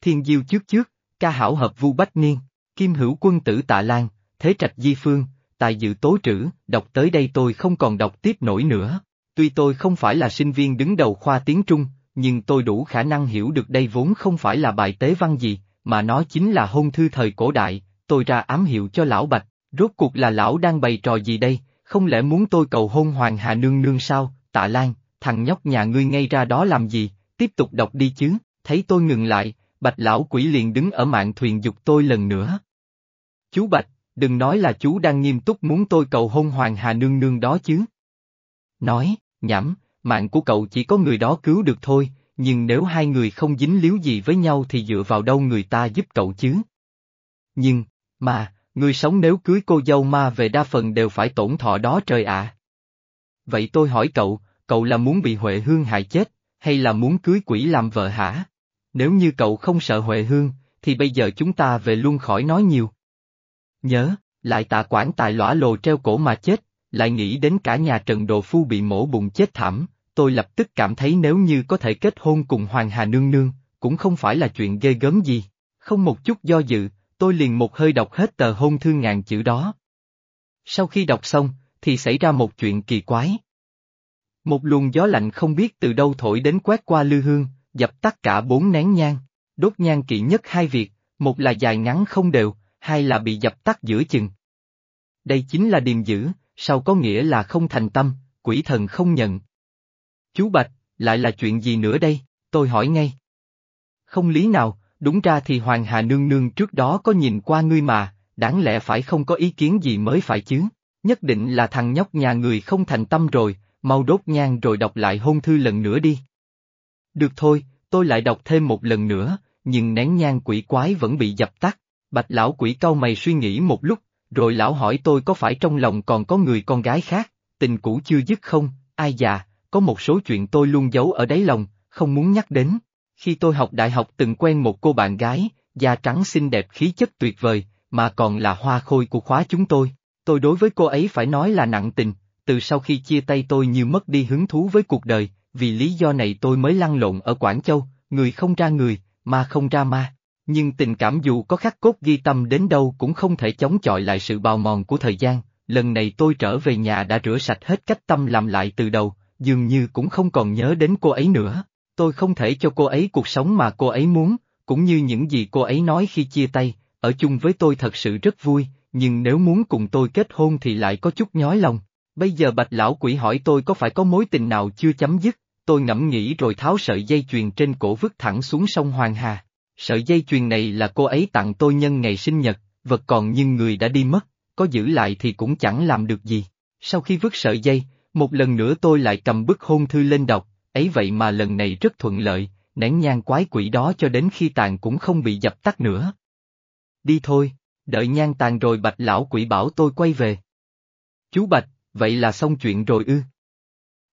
Thiên diêu trước trước, ca hảo hợp vu bách niên, kim hữu quân tử tạ lan, thế trạch di phương, tài dự tố trữ, đọc tới đây tôi không còn đọc tiếp nổi nữa. Tuy tôi không phải là sinh viên đứng đầu khoa tiếng Trung, nhưng tôi đủ khả năng hiểu được đây vốn không phải là bài tế văn gì, mà nó chính là hôn thư thời cổ đại, tôi ra ám hiệu cho lão Bạch, rốt cuộc là lão đang bày trò gì đây, không lẽ muốn tôi cầu hôn Hoàng Hà Nương Nương sao, tạ Lan, thằng nhóc nhà ngươi ngay ra đó làm gì, tiếp tục đọc đi chứ, thấy tôi ngừng lại, Bạch lão quỷ liền đứng ở mạng thuyền dục tôi lần nữa. Chú Bạch, đừng nói là chú đang nghiêm túc muốn tôi cầu hôn Hoàng Hà Nương Nương đó chứ. Nói, nhảm, mạng của cậu chỉ có người đó cứu được thôi, nhưng nếu hai người không dính líu gì với nhau thì dựa vào đâu người ta giúp cậu chứ. Nhưng, mà, người sống nếu cưới cô dâu ma về đa phần đều phải tổn thọ đó trời ạ. Vậy tôi hỏi cậu, cậu là muốn bị Huệ Hương hại chết, hay là muốn cưới quỷ làm vợ hả? Nếu như cậu không sợ Huệ Hương, thì bây giờ chúng ta về luôn khỏi nói nhiều. Nhớ, lại tạ quản tài lõa lồ treo cổ mà chết, lại nghĩ đến cả nhà Trần Đồ Phu bị mổ bụng chết thảm, tôi lập tức cảm thấy nếu như có thể kết hôn cùng Hoàng Hà Nương Nương, cũng không phải là chuyện ghê gớm gì. Không một chút do dự, tôi liền một hơi đọc hết tờ hôn thư ngàn chữ đó. Sau khi đọc xong, thì xảy ra một chuyện kỳ quái. Một luồng gió lạnh không biết từ đâu thổi đến quét qua lư hương, dập tắt cả bốn nén nhang. Đốt nhang kỵ nhất hai việc, một là dài ngắn không đều, hai là bị dập tắt giữa chừng. Đây chính là điềm dữ, sau có nghĩa là không thành tâm, quỷ thần không nhận. Chú Bạch, lại là chuyện gì nữa đây, tôi hỏi ngay. Không lý nào, đúng ra thì Hoàng Hà Nương Nương trước đó có nhìn qua ngươi mà, đáng lẽ phải không có ý kiến gì mới phải chứ, nhất định là thằng nhóc nhà người không thành tâm rồi, mau đốt nhang rồi đọc lại hôn thư lần nữa đi. Được thôi, tôi lại đọc thêm một lần nữa, nhưng nén nhang quỷ quái vẫn bị dập tắt, bạch lão quỷ cau mày suy nghĩ một lúc, rồi lão hỏi tôi có phải trong lòng còn có người con gái khác, tình cũ chưa dứt không, ai già, có một số chuyện tôi luôn giấu ở đáy lòng, không muốn nhắc đến. Khi tôi học đại học từng quen một cô bạn gái, da trắng xinh đẹp khí chất tuyệt vời, mà còn là hoa khôi của khóa chúng tôi. Tôi đối với cô ấy phải nói là nặng tình, từ sau khi chia tay tôi như mất đi hứng thú với cuộc đời, vì lý do này tôi mới lăn lộn ở Quảng Châu, người không ra người, ma không ra ma. Nhưng tình cảm dù có khắc cốt ghi tâm đến đâu cũng không thể chống chọi lại sự bào mòn của thời gian, lần này tôi trở về nhà đã rửa sạch hết cách tâm làm lại từ đầu, dường như cũng không còn nhớ đến cô ấy nữa. Tôi không thể cho cô ấy cuộc sống mà cô ấy muốn, cũng như những gì cô ấy nói khi chia tay, ở chung với tôi thật sự rất vui, nhưng nếu muốn cùng tôi kết hôn thì lại có chút nhói lòng. Bây giờ bạch lão quỷ hỏi tôi có phải có mối tình nào chưa chấm dứt, tôi ngẫm nghĩ rồi tháo sợi dây chuyền trên cổ vứt thẳng xuống sông Hoàng Hà. Sợi dây chuyền này là cô ấy tặng tôi nhân ngày sinh nhật, vật còn nhưng người đã đi mất, có giữ lại thì cũng chẳng làm được gì. Sau khi vứt sợi dây, một lần nữa tôi lại cầm bức hôn thư lên đọc, ấy vậy mà lần này rất thuận lợi, nén nhang quái quỷ đó cho đến khi tàn cũng không bị dập tắt nữa. Đi thôi, đợi nhang tàn rồi bạch lão quỷ bảo tôi quay về. Chú Bạch, vậy là xong chuyện rồi ư?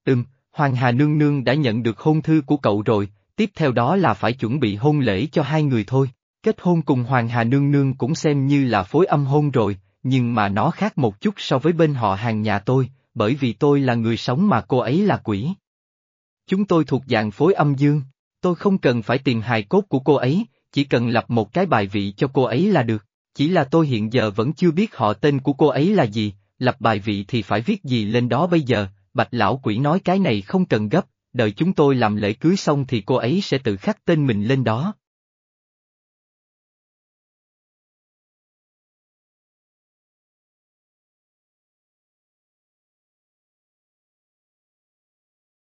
Ừm, Hoàng Hà Nương Nương đã nhận được hôn thư của cậu rồi, tiếp theo đó là phải chuẩn bị hôn lễ cho hai người thôi. Kết hôn cùng Hoàng Hà Nương Nương cũng xem như là phối âm hôn rồi, nhưng mà nó khác một chút so với bên họ hàng nhà tôi, bởi vì tôi là người sống mà cô ấy là quỷ. Chúng tôi thuộc dạng phối âm dương, tôi không cần phải tìm hài cốt của cô ấy, chỉ cần lập một cái bài vị cho cô ấy là được. Chỉ là tôi hiện giờ vẫn chưa biết họ tên của cô ấy là gì, lập bài vị thì phải viết gì lên đó bây giờ, bạch lão quỷ nói cái này không cần gấp, đợi chúng tôi làm lễ cưới xong thì cô ấy sẽ tự khắc tên mình lên đó.